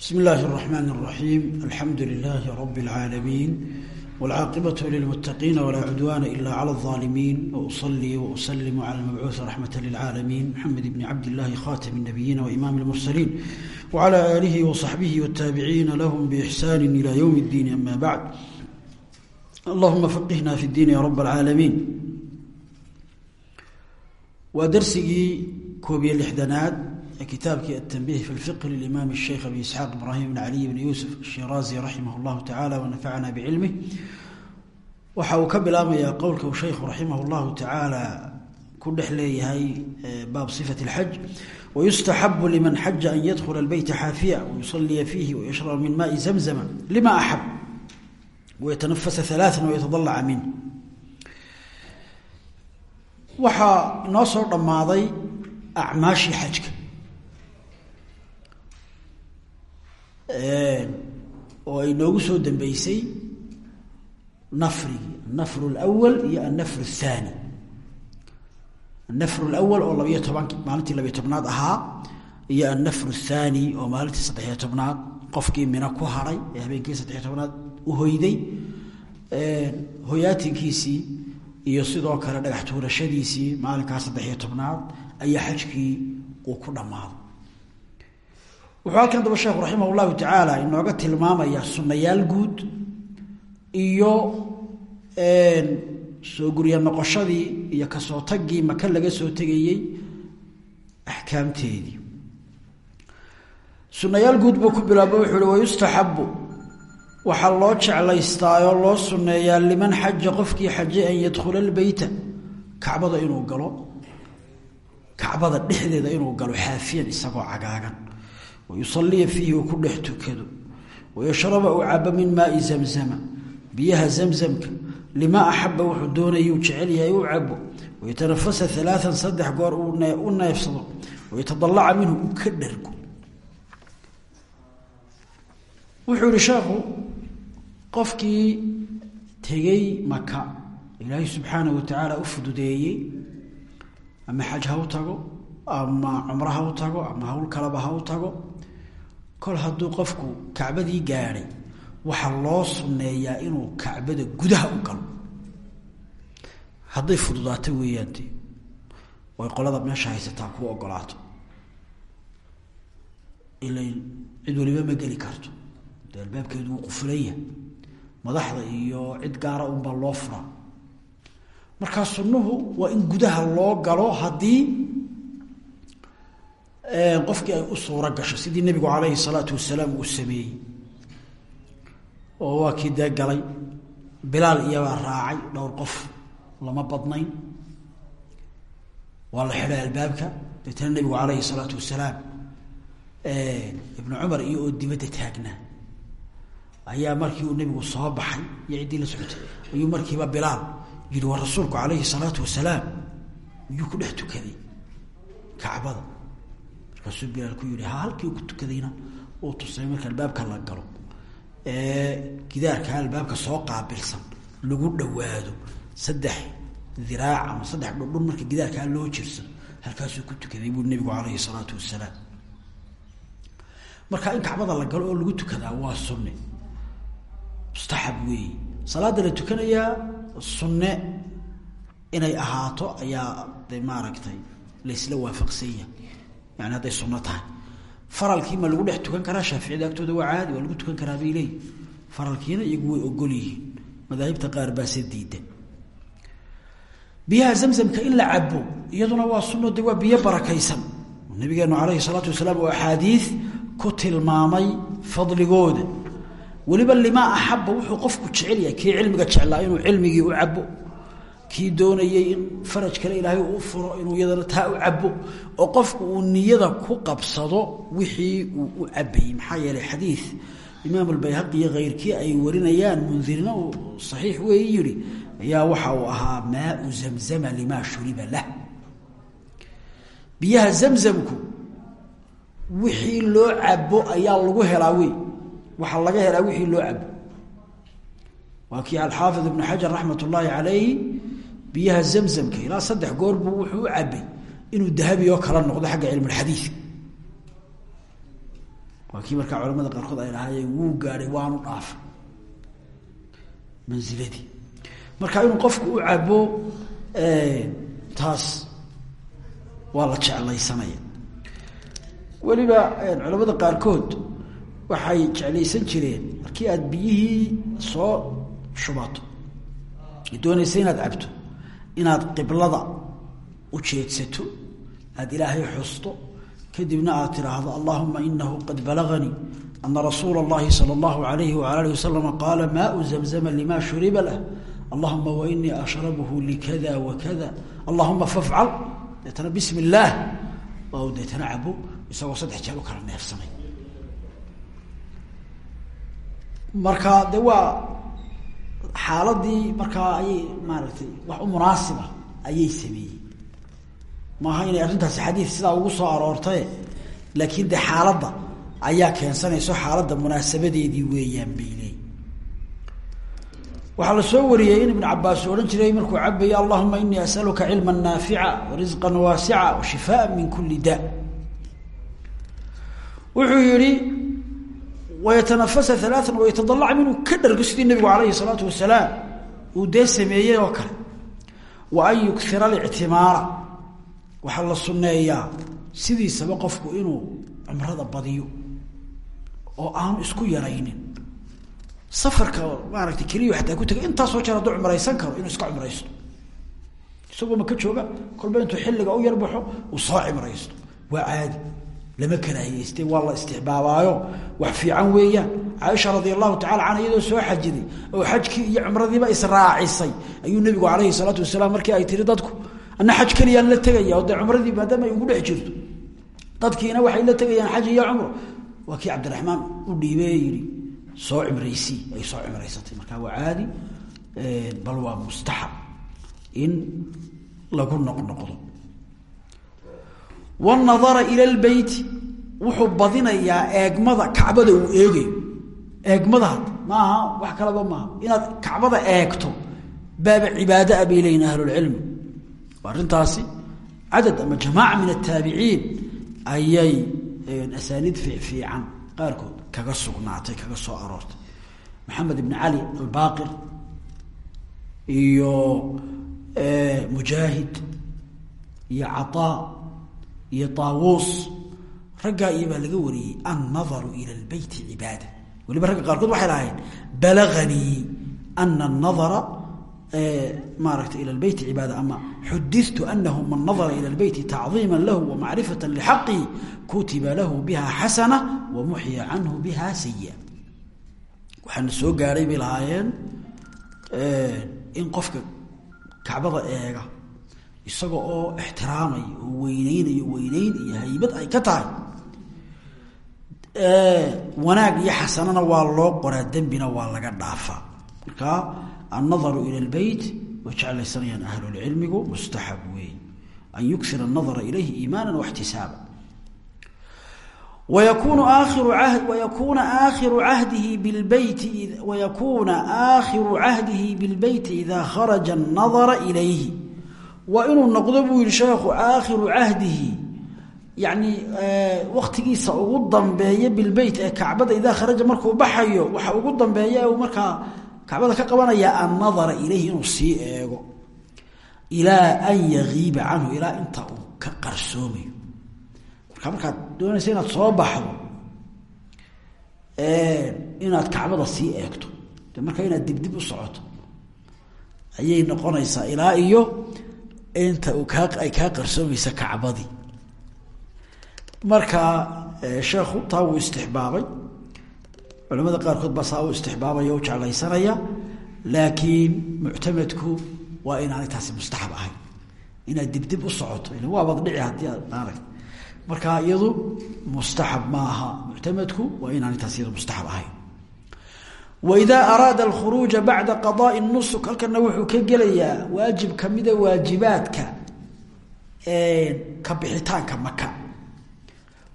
بسم الله الرحمن الرحيم الحمد لله رب العالمين والعاقبة للمتقين ولا عدوان إلا على الظالمين وأصلي وأسلم على المبعوث رحمة للعالمين محمد بن عبد الله خاتم النبيين وإمام المرسلين وعلى آله وصحبه والتابعين لهم بإحسان إلى يوم الدين أما بعد اللهم فقهنا في الدين يا رب العالمين ودرسي كوبي اللحدنات kitaabkii atanbih fi fiq limaam sheikh abi isxaaq ibraahim bn caliy bn yuusuf ashiraazi raximah llahu tacala wanafacana bicilmih waxa uu ka bilaabayaa qowlka uu sheikhu raximah llahu tacaala ku dhex leeyahay baab sifat اlxaj wayustaxabu liman xaja an yadkhula beyta xaafiya wayusaliya fiihi wayashraba min maai zamzama lima axab wayatanafasa alaaa wayatadalaca min. Waxaa noo soo dhammaaday acmaashii xajka oo ay noogu soo dambeysay nafrigii annafru اlأwal iyo annafru الthaani annafru اlأwal oo labayo toban maalintii labayo tobnaad ahaa iyo annafru الthaani oo maalintii saddexiyo tobnaad qofkii mina ku haray ee habeenkii saddexiyo tobnaad u hoyday hoyaatinkiisii iyo sidoo kale dhagax tuurashadiisii maalinkaa saddexiyo tobnaad ayaa xajkii uu ku dhammaaday wuxuu halkan daba sheekhu raximah llahu tacaala inooga tilmaamaya sunnayaal guud iyo soo gurya noqoshadii iyo ka soo taggii maka laga soo tegayey axkaamteedii. Sunnayaal guud buu ku bilaabo wuxuu uhi wayustaxabu waxaa loo jeclaystaayoo loo sunneeyaa liman xaja qofkii xaje an yadkhula lbeyta kacbada inuu galo kacbada dhexdeeda inuu galo xaafiyan isagoo cagaagan wayusaliya fiihi uu ku dhex tukado wayashraba uu cabo min maai zamzama biyaha zamzamka limaa axaba wuxuu doonayuu jecel yahay u cabo wayatanafasa alaaan saddex goor u neefsado wayatadalaca minhu uu ka dhargo wuxuu yihi sheekhu qofkii tegey maka ilaahay subxaana wa tacaala u fududeeyey ama xaj ha tago ama cumro ha u tago ama hawl kaleba ha tago kol hadduu qofku kacbadii gaadhay waxaa loo sunneeyaa inuu kacbada gudaha u galo. Hadday fududaato weeyaan dee way qolada meesha haysataa kuu ogolaato. Ilay cid waliba ma geli karto. Dee albaabkeedu wuu qufulaya madaxda iyo cid gaara unbaa loo furaa. Markaa sunnuhu waa in gudaha loo galo haddii qofkii ay u suuro gasho sidii nebigu calayhi salaatu wasalaam uu sameeyey oo waa kii dee galay. Bilaal iyabaa raacay dhowr qof lama badnayn. Waa la xidhay albaabka. Deetana nebigu calayhi salaatu wasalaam ibnu cumar iyo oo dibadda taagnaa ayaa markii uu nebigu soo baxay iyo ciddii la socotay ayuu markiiba bilaal yihi waa rasuulku calayhi salaatu wasalaam miyuu ku dhex tukaday kacbada markaasuu bilaal ku yihi ha halkii ku tukadayna uu tusay marka albaabka la galo ee gidaarkaa albaabka soo qaabilsan lagu dhawaado saddex diraac ama saddex dhundhun marka gidaarkaa loo jirsado halkaasuu ku tukaday buu nebigu calayhi salaatu wasalaam. Marka in kacbada la galo oo lagu tukadaa waa sunne. Mustaxab weeyi salaada la tukanayaa sunne. Inay ahaato ayaa de maaragtay laysla waafaqsanya yani hadday sunno tahay. Faralkii ma lagu dhex tukan karaa shaaficida agtooda waa caadi waa lagu tukan karaa bay faralkiina iyagu way ogol yihiin. Madaahibta qaar baase diidan biyaha zamzamka in la cabo iyaduna waa sunno de waa biyo barakaysan. Nabigeenu calayhi salaatu wasalaam oo axaadiid ku tilmaamay fadligooda. Weliba limaa axaba wuxuu qofku jecel yahay kii cilmiga jeclaa inuu cilmigii u cabo kii doonayey in faraj kale ilaahay uu furo inuu iyadana taa u cabo oo qofku uu niyada ku qabsado wixii uu u cabayey maxaa yeelay xadiid imaam albayhaqi iyo keyrkii ay warinayaan mundirna uu saxiix weey yihi ayaa waxa uu ahaa maau zamzama limaa shuriba lah. Biyaha zamzamku wixii loo cabo ayaa lagu helaa wey waxaa laga helaa wixii loo cabo waa kii alxaafid ibnu xajar raxmat ullaahi biyaha zamzamka ilaa saddex goor buu wuxuu u cabay inuu dahabi oo kala noqdo xagga cilmulxadiidka waa kii markaa culamada qaarkood ay lahaayeen wuu gaadhay waanu dhaafay. Mansiladii marka inuu qofku u cabo taas waa la jeclaysanaya weliba culamada qaarkood waxay jeclaysan jireen markii aad biyihii soo shubato doonaysa inaad cabto inaad qiblada u jeedsato aada ilaahay xusto kadibna aad tidhaahdo allahuma inahu qad balaganii ana rasuula اllahi salى اllahu alayhi wala alih waslama qaala maau zamzama lima shuriba lah allahuma wainii ashrabuhu likada wakada allahuma fafcal deetana bismi اllaah oo deetana cabo isagoo saddex jeer u kala neefsanay marka de waa xaaladii markaa ayay maaragtay wax u munaasiba ayay sameeyey maaha inay arrintaasi xadiid sidaa ugu soo aroortaye laakiin de xaaladda ayaa keensanayso xaaladda munaasabadeedii weeyaan bay waxaa la soo wariyey in ibn cabaas odhan jiray markuu cabaye allahuma inii asaluka cilma naafica warisqa waasica washifaa min kuli da. Wuxuu yihi wayatanafasa alaaan wayatadalac minuu ka dhargo sidii nabigu alayhi salaatu wasalaam uu dee sameeyey oo kale wa an yukira alictimaara waxaa la sunneeyaa sidiisaba qofku inuu cumrada badiyo oo aanu isku yaraynin safarka maaragtay keliya xataa ku tegay intaasoo jeer hadduu cumraysan karo inuu iska cumraysto isagoo maka jooga kolba intuu xilliga u yarbaxo uu soo waa caadi lama karaahiyeyste waa la istixbaabaayo wax fiican weeyaan. Caaisha radi allahu tacala canha iyadoo soo xajiday oo xajkii iyo cumradiiba israacisay. Ayuu nebigu calayhi salaatu wasalaam markii ay tiri dadku ana xaj keliyaan la tegaya o dee cumradii maadaama ay ugu dhex jirto. Dadkiina waxay la tegayaan xaj iyo cumro. Waa kii cabdiraxmaan u dhiibee yihi soo cimraysii ay soo cimraysatay. Markaa waa caadi bal waa wanadara ila lbeyti wuxuu badinayaa eegmada kacbada uu eegayo eegmada maaha wax kalaba maaha inaad kacbada eegto baaba cibaadaah bay leyihin ahlulcilmi arrintaasi cadad ama jamaaca min ataabiciin ayay asaaniid fiifiican qaarkood kaga sugnaatay kaga soo aroortay maxamed ibn cali albaqir iyo mujaahid iyo caطaa iyo aawuus raggaa iyo baa laga wariyey annadaru ila lbeyti cibaada. Waliba ragga qaarkood waxay lahayeen balaganii ana anadara eh, maarata ila lbeyti cibaada ama xudidtu anahu man nadara ila lbeyti tacdiima lahu wamacrifata lixaqi kutiba lahu biha xasana wamuxya canhu biha sayi waxaana soo gaaray bay lahaayeen eh, in qofka kacbada eega isaga oo ixtiraamay oo weyneynayo weyneyn iyo haybad ay ka tahay. Wanaag iyo xasanana waa loo qoraa dembina waa laga dhaafaa marka annadaru ila lbeyt way jeclaysanayaan ahlulcilmigu mustaxab weey an yuksir anadara ilayhi iimaana waxtisaaba wayakunu aakhiru cahdihi bilbeyti idaa kharaja annadara ilayhi waa inuu noqdo buu yihi sheekhu aakhiru cahdihi. Yacni waktigiisa ugu dambeeya bilbeyt ee kacbada idaa kharaja markuu baxayo waxa ugu dambeeya ee markaa kacbada ka qabanaya annadara ilayhi inuu sii eego. Ilaa an yagiiba canhu ilaa inta uu ka qarsoomayo. Markaa markaad doonaysa inaad soo baxdo inaad kacbada sii eegto. De markaa inaad dibdib u socoto. Ayay noqonaysaa ilaa iyo inta uu ay kaa qarsoomaysa kacbadii. Marka sheekhu taa wuu istixbaabay. Culamada qaarkood baa saa u istixbaabaya o jeclaysanaya. Laakiin muctamadku waa inaanay taasi mustaxab ahayn inaad dibdib u socoto ila waabaad dhici haddii aad maarag marka iyadu mustaxab maaha muctamadku waa inaanay taasi iyadu mustaxab ahayn waidaa araada alkhuruuja bacda qadaai nusuk halkana wuxuu ka gelayaa waajib kamida waajibaadka ka bixitaanka maka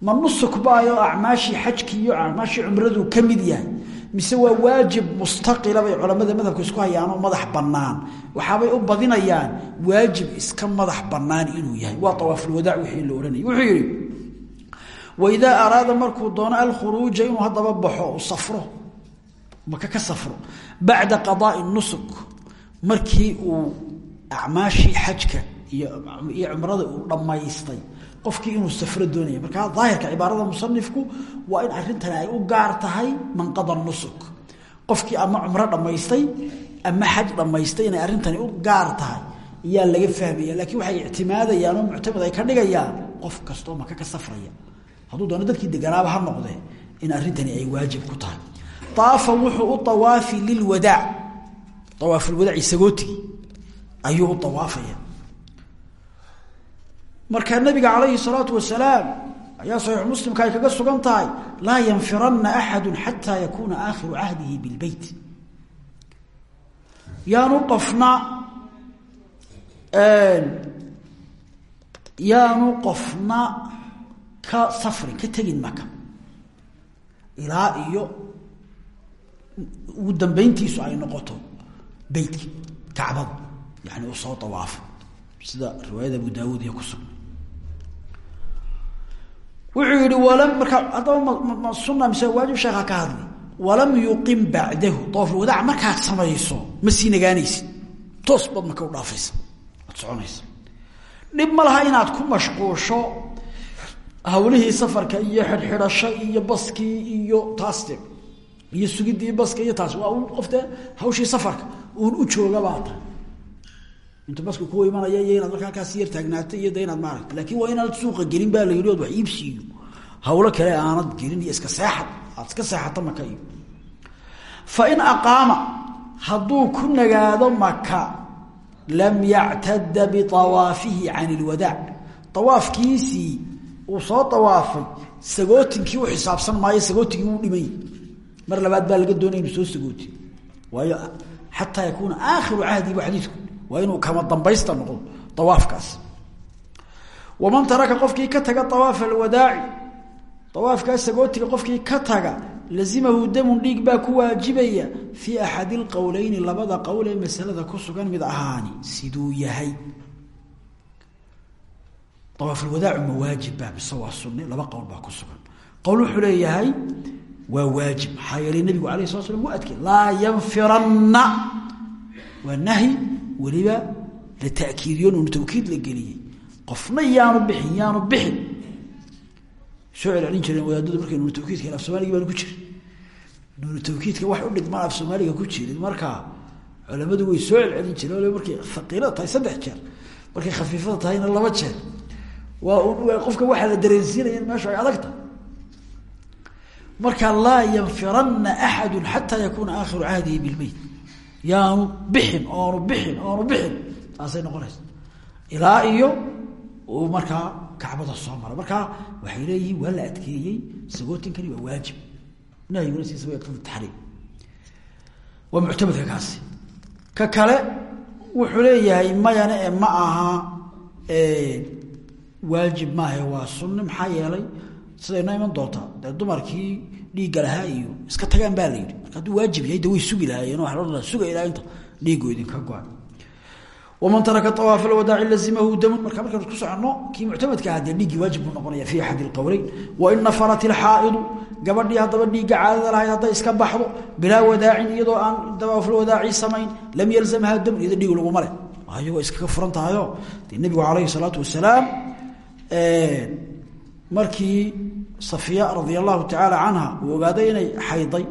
ma nusuk baayo acmaashii xajki iyo acmaashii cumradu ka mid yahay mise waa waajib mustaqila bay culamada madhabka isku hayaanoo madax bannaan. Waxaabay u badinayaan waajib iska madax bannaan inuu yahay. Waa awaafulwadaac wixii la odhanayay. Wuxuu yihi waidaa araada markuu doono inuu haddaba baxo safro maka ka safro bacda qadaai nusuk markii uu acmaashii xajka iyo cumrada uu dhammaystay qofkii inuu safro doonaya. Markaa daahirka cibaarada musanifku waa in arintani ay u gaar tahay manqada nusuk. Qofkii ama cumro dhammaystay ama xaj dhammaystay inay arrintani u gaar tahay iyaa laga fahmaya laakiin waxay ictimaadayaan oo muctamad ay ka dhigayaan qof kastoo maka ka safraya. Hadduu doono dadkii deganaaba ha noqdee in arrintani ay waajib ku tahay aafa wuxuu u awaafi lilwadaac awaafulwadaac isagootigi ayuu u awaafaya marka nabiga calayhi salaatu wasalaam ayaa saxiix muslimka ay kaga sugan tahay laa yanfirana axadu xataa yakuuna aakhiru cahdihi bilbeyt yaanu qofna yaanu qofna ka safrin ka tegin maka ilaa iyo ugu dambeyntiisu ay noqoto beytka kacbada yani uu soo awaafo sida riwaayada abu daawuud iyo kusug wuxuu yihi walam markaa haddaba suna mise waajib sheekha ka hadli. Walam yuqim bacdahu dawaafulwadaac markaad samayso ma sii nagaanaysid toos baad maka u dhaafaysa. Waad soconaysa. Dhib ma laha inaad ku mashquusho hawlihii safarka iyo xidhxidhasho iyo baskii iyo taaste iyo sugidii baska iyo taas. Waa un qofte hawshii safarka uun u jooga baa ta intu baska kuwa imanaya iyo inaad marka halkaas yar taagnaato iyo de inaad laakiin waa inaanad suuqa gelin baa la yidhi wax iibsiiyo hawlo kale aanad gelin iska seexad iska seexato maka iyo fa in aqaama hadduu ku nagaado maka lam yactada biawaafihi can ilwadaac awaafkiisii uu soo awaafay sagootinkii u xisaabsan maayo sagootigii wuu dhimay mar labaad baa laga doonaya inuu soo sagooti. Waayo xataa yakuuna aakhiru cahdi bu xadiidku. Waa inuu kama dambaysta noqdo awaafkaas waman taraka qofkii ka taga awaafa alwadaaci awaafkaas sagootiga qofkii ka taga lazimahu damun dhiig baa ku waajibaya fii axadi lqowleyni labada qowl ee masalada ku sugan mid ahaani. Siduu yahay. Awaafulwadaacu ma waajibba mise waa sunne laba qowl baa leeyahay waa waajib. Maxaa yeelay nabigu alayh sala slam waa adkey laa yanfiranna. Waa nahyi weliba la takiidiyo nuunu tawkiid la geliyey. Qofna yaanu bixin yaanu bixin. Soo celcelin jireen wadaadadu markay nuunu tawkiidka af soomaaligii baanu ku jirin nuunu tawkiidka wax u dhigmaan af soomaaliga ku jirin. Markaa culamadu way soo celcelin jireen o markay haqiilada tahay saddex jeer. Markay khafiifada marka laa yanfirana axadu xataa yakuuna aakhiru cahdihi bilbeyt yaanu bixin oonu bixin oonu bixin. Taasay noqonaysa. Ilaa iyo uu markaa kacbada soo maro. Markaa waxay leeyihiin waa la adkeeyey sagootinkani waa waajib. Nahyiguna siisaba yaqtadi taxriim. Kaasi. Ka kale wuxuu leeyahay mayane ma aha waajib maaha waa sunne maxaa yeelay siday noo iman doontaa. Dee dumarkii dhiigga lahaa iyo iska tagaan baa la yidhi. Marka hadduu waajib yahay de way sugi lahaayeen waa la suga ilaa inta dhiiggu idinka go-an. Waman taraka awaafa alwadaaci lazimahu damun. Marka markaan ku soconno kii muctamadka aha dee dhiiggii waajib buu noqonaya fi axadi ilqowleyn wain nafarat ilxaa'idu gabadhii haddaba dhiigga caadada lahayd hadday iska baxdo bilaa wadaacin iyadoo aan dawaafulwadaaci samayn lam yalzamha damun iyado dhiig laguma leh ayagoo iskaga furan tahayo dee nebigu markii safiya radia allahu tacaala canha uu ogaaday inay xayday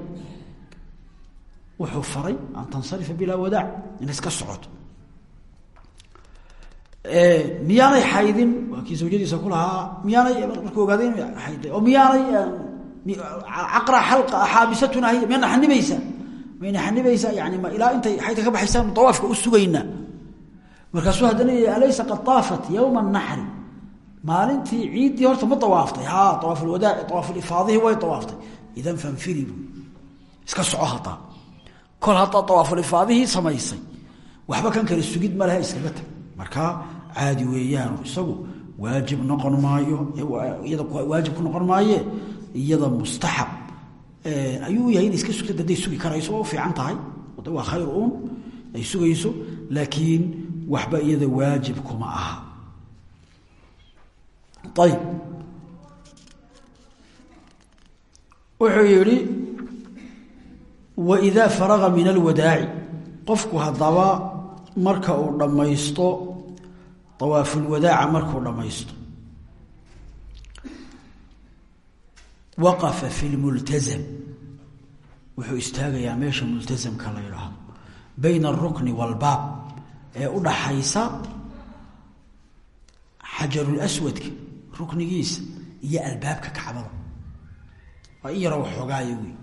wuxuu faray an tansarifa bilaa wadaac inay iska socoto miyaanay xaydin? Waa kii zawjadiisa ku lahaa. Markuu ogaaday inay oo miyaanay caqra xalqa xaabisatuna hiy miyana xanibaysa mayna xanibaysa yani ma ilaa intay xaydka ka baxaysaan dawaafka u sugaynaa markaasuu haddana alaysa qad taafat yowma naxri maalintii ciiddii horta ma awaaftay ha awaaulwadaa awaafulifaadihii way awaaftay idan fanfiri iska soco hadaa kol haddaa awaafulifaadihii samaysay. Waxba kan kale sugid ma lehe iskaga tag. Markaa caadi weeyaanu isagu waajib noqon maayo waajib ku noqon maaye iyada mustaxab. Ayuu yahay iska sugta hadday sugi karayso fiican tahay. Waa khayr uun ay sugayso laakiin waxba iyada waajib kuma aha ayib wuxuu yihi waidaa faraga min alwadaaci qofku haddaba marka uu dhammaysto awaafulwadaaca markuu dhammaysto. Waqafa fi lmultazam wuxuu istaagayaa meesha multazamka la yidhaahdo. Bayna alrukni waalbaab ee u dhaxaysa xajarulaswadka ruknigiisa iyo albaabka kacbada. Waa in yaroo waxoogaayo wey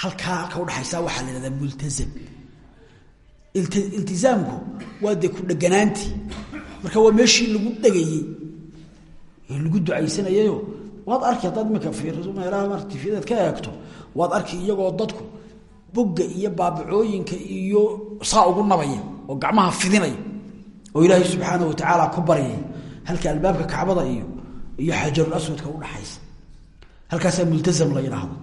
halkaa halka udhaxaysa waxaa la yihahdaa multazam. Iltizaamku waa dee ku dheganaantii. Marka waa meeshii lagu dhegayey ee lagu ducaysanayayo waad arki haddaad iminka fiiriso meelaha mar tifyadaad ka eegto waad arki iyagoo dadku bogga iyo baabacooyinka iyo saa ugu nabaya oo gacmaha fidinaya oo ilaahay subxaana watacaala ku baryaya halka albaabka kacbada iyo iyo xajarul aswadka udhaxaysa halkaasaa multazam la yidhaahdo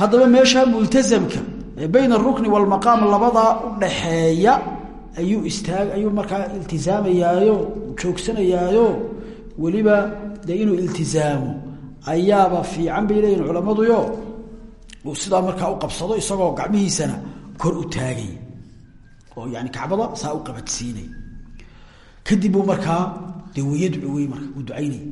haddaba meesha multazamka ee bayna arukni walmaqaam labadaa udhaxeeya ayuu istaag ayuu markaa iltizaamayaayo joogsanayaayo. Weliba dee inuu iltizaamo ayaaba fiican bay leeyihiin culammaduyo uu sidaa markaa u qabsado isagoo gacmihiisana kor u taagay. Oo yani kacbada saa u qabadsiinay kadib markaa deweye ducowey marka uu ducaynay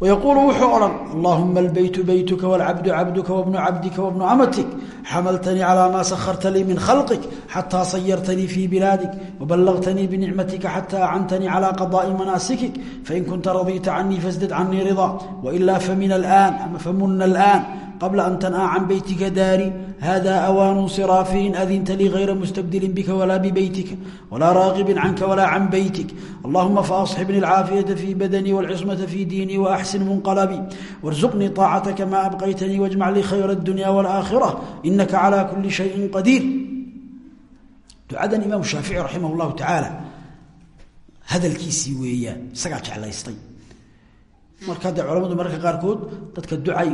wayaquulu wuxuu odhan allahuma albaytu baytuka walcabdu cabduka wabnu cabdika wabnu amatik xamaltanii calaa maa sakharta lii min khalqik xataa sayartanii fii bilaadik wabalagtanii binicmatika xataa acantanii calaa qadaai manaasikik fain kunta radiita canii fasdad canii ridaa wailaa famina alaan ama famuna alaan qabla an tan'a can beytika daari hada awaanu siraafi in adinta lii hayra mustabdilin bika walaa bibeytika walaa raaqibin canka walaa can beytik allahuma faasxibni alcaafiyata fii badanii walcismata fii diinii waaxsin munqalabii warsuqnii aacataka maa abqaytanii wajmac lii khayra addunya walaakhira inaka calaa kuli shayin qadiir ducadan imaam shaafici raximah llahu tacaala hadalkiisii weeyaan isagaa jeclaystay marka de culamadu mararka qaarkood dadka ducay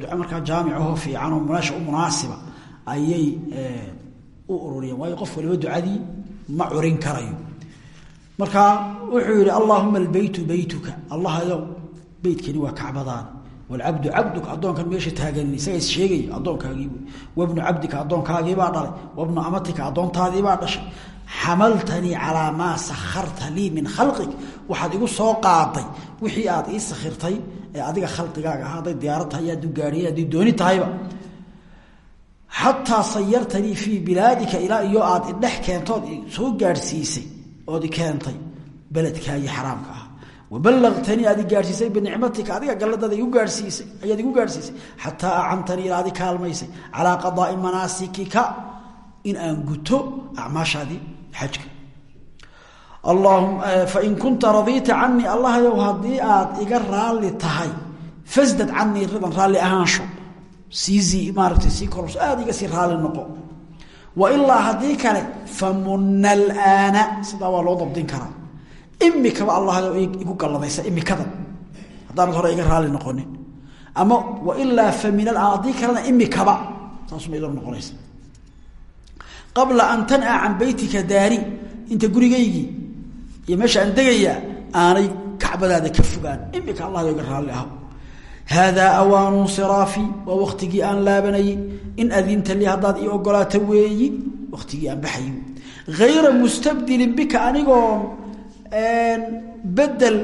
duca markaa jaamicahoo fiican oo meesha u munaasiba ayay u ururiyeen. Waayo qof waliba ducadii ma curin karayo. Marka wuxuu yihi allahuma albeytu beytuka allahayow beytkani waa kacbadaada walcabdu cabduka addoonkan meesha taagan isaga is sheegaya addoonkaagii. Wabnu cabdika addoonkaagiibaa dhalay. Wabnu amatika addoontaadiibaa dhashay xamaltanii calaa maa sakharta lii min khalqig waxaad igu soo qaaday wixii aad ii sakhirtay ee adiga khalqigaaga ah hadday diyaarad tahay aad u gaadhiya hadday dooni tahayba xataa sayartanii fii bilaadika ilaa iyo aad idhex keentood soo gaadhsiisay ood i keentay beledkaagii xaraamka ah waballagtanii aad i gaadhsiisay binicmatika adiga galladada igu gaadhsiisay ayaad igu gaadhsiisay xataa acantanii ilaa adi kaalmaysay calaa qadaai in aan guto acmaashaadii xajka. Allahuma fain kunta radiita canii allahayow haddii aad iga raalli tahay fasdad canii ridan raalli ahaansho sii maaragtay sii koros aada iga sii raalli noqo. Wa ilaa haddii kale famuna alaana sidaa waa loo dabdin karaa. Imikaba allahayow igu galladaysa imikada haddaanad hore iga raalli noqonin. Ama wailaa famin alaan haddii kalena imikaba saasuma idoo noqonaysa qabla an tan'a can beytika daari inta gurigaygii iyo meesha aan degayaa aanay kacbadaada ka fogaan. Imika allah iga raalli aho haadaa awaanu siraafi waa waktigii aan laabanayey in adinta lii haddaad ii ogolaata weeyi waktigii aan baxayi hayra mustabdilin bika anigoon bedel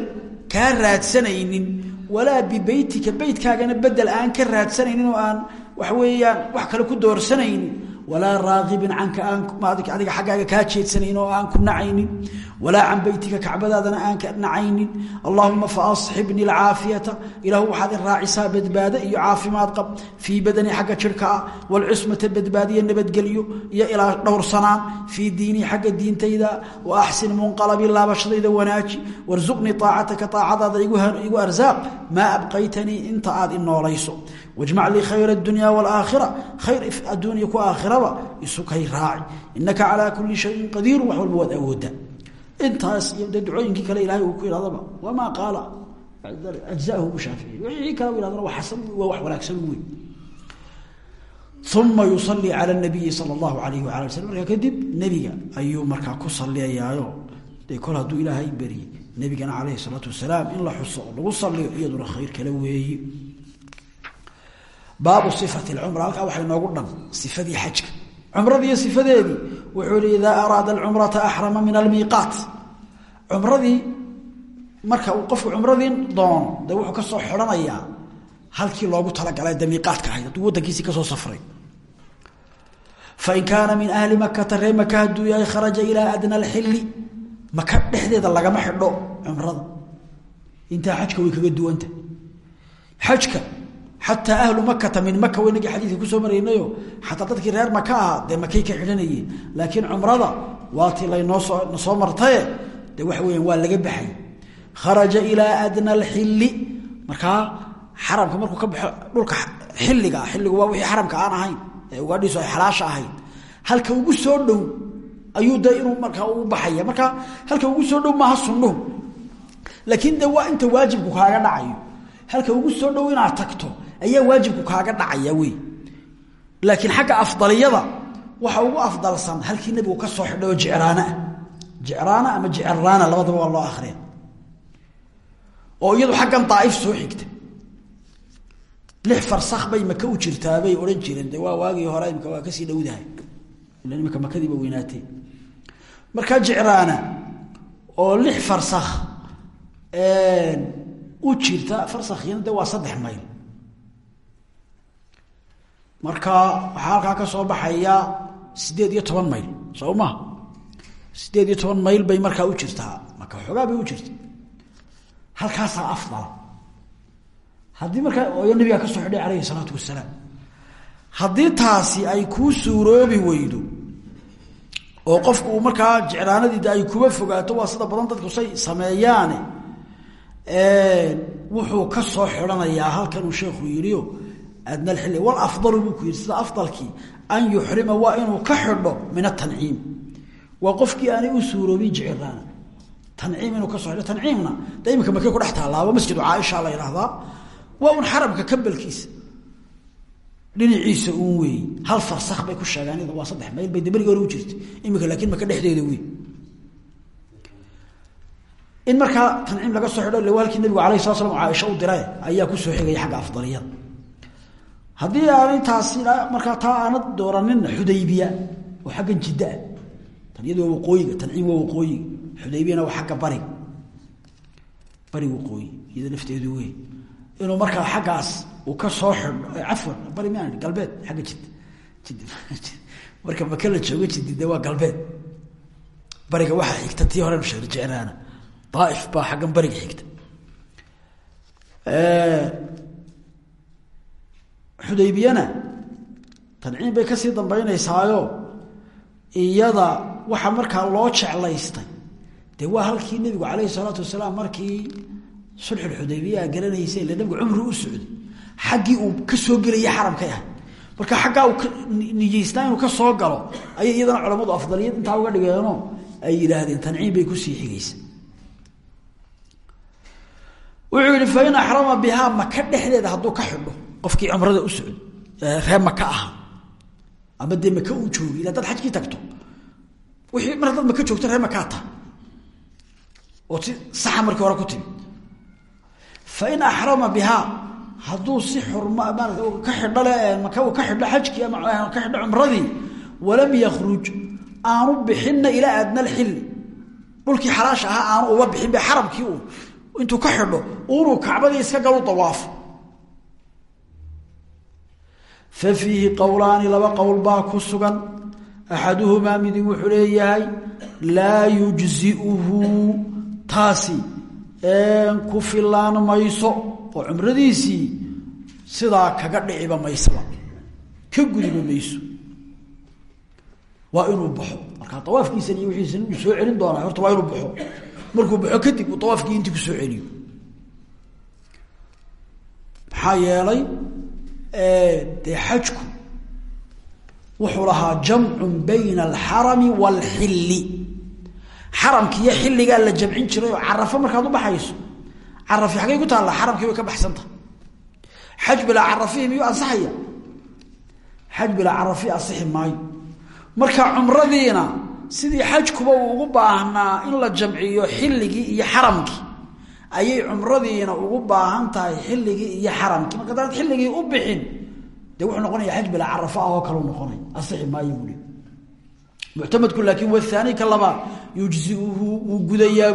kaa raadsanaynin walaa bibeytika beytkaagana bedel aan ka raadsanaynin oo aan waxa weeyaan wax kale ku doorsanaynin walaa raagibin canka aan adiga xaggaaga kaa jeedsanayn oo aan ku nacaynin walaa can beytika kacbadaadana aan ka nacaynin. Allahuma faasxibni alcaafiyata. Ilaahu waxaad i raacisaa badbaado iyo caafimaad qab. Fii badani xagga jirhka ah waalcusmata badbaadiyo nabadgelyo iyo ilaa dhowrsanaan. Fii diinii xagga diintayda wa axsin munqalabi laabashadayda wanaaji. Warsuqnii aacataka aacadaada igu arsaaq maa abqaytanii inta aad i noolayso. Wajmac lii khayra اdunya wاlaakhira khayr adduunya ku aakhiraba isukay raaci. Inaka calaa kuli shayin qadiiru wax walba waad awooda intaas iyo de kale ilahay uu ku ihahdaba wamaa qaala? Ajzahu bu shaafici wixii kale u ihahdana waa xasan waa wax wanaagsan wey uma yusalii cala nabiyi sala allahu alayh waala wa slm markaa kadib ayuu markaa ku saliyayaayo dee kol hadduu ilaahay beriyey nebigana calayhi salaatu wasalaam in la xuso lagu saliyo iyaduna khayr kale weeyi. Baabu sifati lcumra halkaa waxaa inoogu dhan sifadii xajka. Cumradii iyo sifadeedii wuxuu yihi idaa araada alcumrata axrama min almiiqaat. Cumradii marka uu qofku cumradii doono dee wuxuu ka soo xidhanayaa halkii loogu talagalay dee miiqaadka ahayd hadduu waddankiisii ka soo safray. Fain kaana min ahli makata ree maka hadduu yahay kharaja ilaa adna alxilli maka dhexdeeda lagama xidho cumrada. Intaa xajka way kaga duwanta. Xajka xataa ahlu makata min maka waynagii xadiidka ku soo maraynayo. Xataa dadkii reer maka ahaa dee makay ka xidhanayeen. Laakiin cumrada waatii laynoo soo nasoo martaye de waxa weya waa laga baxay. Kharaja ilaa adna alxilli markaa xaramka markuu ka baxo dhulka xilliga xilligu waa wixii xaramka aan ahayn ee ugaadhiisu ay xalaasha ahayd. Halka ugu soo dhow ayuu de inuu markaa u baxaya. Halka ugu soo dhow maaha sunnuhu laakiin de waa inta waajibku kaaga dhacayo. Halka ugu soo dhow inaad tagto ayaa waajibku kaaga dhacaya wey laakiin xagga afdaliyada waxa ugu afdalsan halkii nebigu ka soo xidhay oo jicraanaah jicraana ama jicraana labadaba waa loo oo iyadu xaggan daaif soo xigta lix farsak bay maka u jirtaabay odhan jireen de waa waagii hore imika waa ka sii dhowdahay. Ila imika makadiiba weynaatee markaa jicraana oo lix farsakh u jirta farsakiina de waa saddex mayl marka waxaa halkaa ka soo baxaya sideed iyo toban mayl soo ma? Sideed iyo toban mayl bay markaa u jirtaa. Marka xoogaa bay u jirta halkaasaa afdala. Haddii markaa ooyo nabigaa ka soo xidhay calayhi salaatu wasalaam haddii taasi ay kuu suuroobi weydo oo qofku uu markaa ay kuba fogaato waa sida badan dadku say sameeyaane wuxuu ka soo xidhanayaa halkan uu sheekhu yidhio adna alxilli walafdalu buu ku yidhi sida afdalkii an yuxrima waa inuu ka min atanciim waa qofkii aanay u suuroobin jeclaana tanciim inuu ka soo xidho tanciimna de ku dhex taalaaba masjidu caaisha la yidhaahdaa waa un xaramka kambalkiisa dhinaciisa uun weey hal farsak bay ku sheegaan iyada waa saddex mayl bay de berigi hore u jirta imika laakiin maka dhexdeeda wey in markaa tanciim laga soo xidho le halkii nabigu alayh sala slam caaisha u dira ayaa ku soo xigaya xagga afdaliyada haddii aanay taasi markaa taa aanad dooranina xudaybiya oo xaggan jiddaa tan iyadu waa waqooyiga tanciim waa xudaybiyana waa xagga bariga bari waqooyi iyada lafteedu wey inuu markaa xaggaas uu ka soo xidho cafwan bari ma galbeed xagga jid jid marka maka la joogo jidide waa galbeed. Bariga waxaa xigta tii hore sheegay jeclaana. Daaif baa xaggan bariga xigta xudaybiyana tanciim bay ka sii dambaynaysaayo iyada waxa markaa loo jeclaystay. Dee waa halkii nebigu calayhi salaatu wasalaam markii sulxulxudaybiya a garanaysa ile nabigu cumri u socday xaggii uu ka soo gelaya xaramkay ahay marka xaggaa uu niyeystaa inuu ka soo galo ayay iyadana culammadu afdaliyad intaa uga dhigeeno ay yidhaahdeen tanciim bay ku sii xigaysa wuxuu yihi fain axrama bihaa maka dhexdeeda hadduu ka xidho qofkii cumrada u socday ree maka aha ama dee maka uu joogi ila dad xajkii tagto wixii mar haddaad maka joogto ree makaa ta. Oo si saxa markii hore ku timi. Fain axrama bihaa hadduu si xurma maarata ka xidhole maka ka xidho xajkii ama ka xidho cumradii walam yakruj aanu bixinna ilaa adna alxilli. Dhulkii xalaasha ahaa aanu uba bixin be xaramkii uu intuu ka xidho unuu kacbadii iska galu dawaafo fa fiihi qowlaani laba qowl baa ku sugan. Axaduhumaa midi wuxuu leeyahay laa yujziuhu. Taasi ku filaan mayso oo cumradiisii sidaa kaga dhiciba maysaba ka gudiba mayso. Waa inuu baxo. Markaa awaafkiisan iyo wiiisan uu soo celin doonaa horta waa inuu baxo. Markuu baxo kadib uu intii ku soo celiyo. Maxaa dee xajku wuxuu lahaa jamcun bayna alxarami waalxilli xaramki iyo xilligaa la jamcin jiray oo carafo markaad u baxayso carafi xaggay ku taalla xaramkii way ka baxsanta xaj bilaa carafihi miyuu ansaxaya xaj bilaa carafihi ansixi maayo. Marka cumradiina sidii xajkuba uu ugu baahnaa in la jamciyo xilligii iyo xaramkii ayay cumradiina ugu baahan tahay xilligii iyo xaramkii. Marka hadaad xilligii u bixin dee wuxuu noqonaya xaj bilaa carafa oo kaleu noqonaya asixi maayo buu leey muctamadku laakiin wahaani ka labaad yujziuhu wuu gudayaa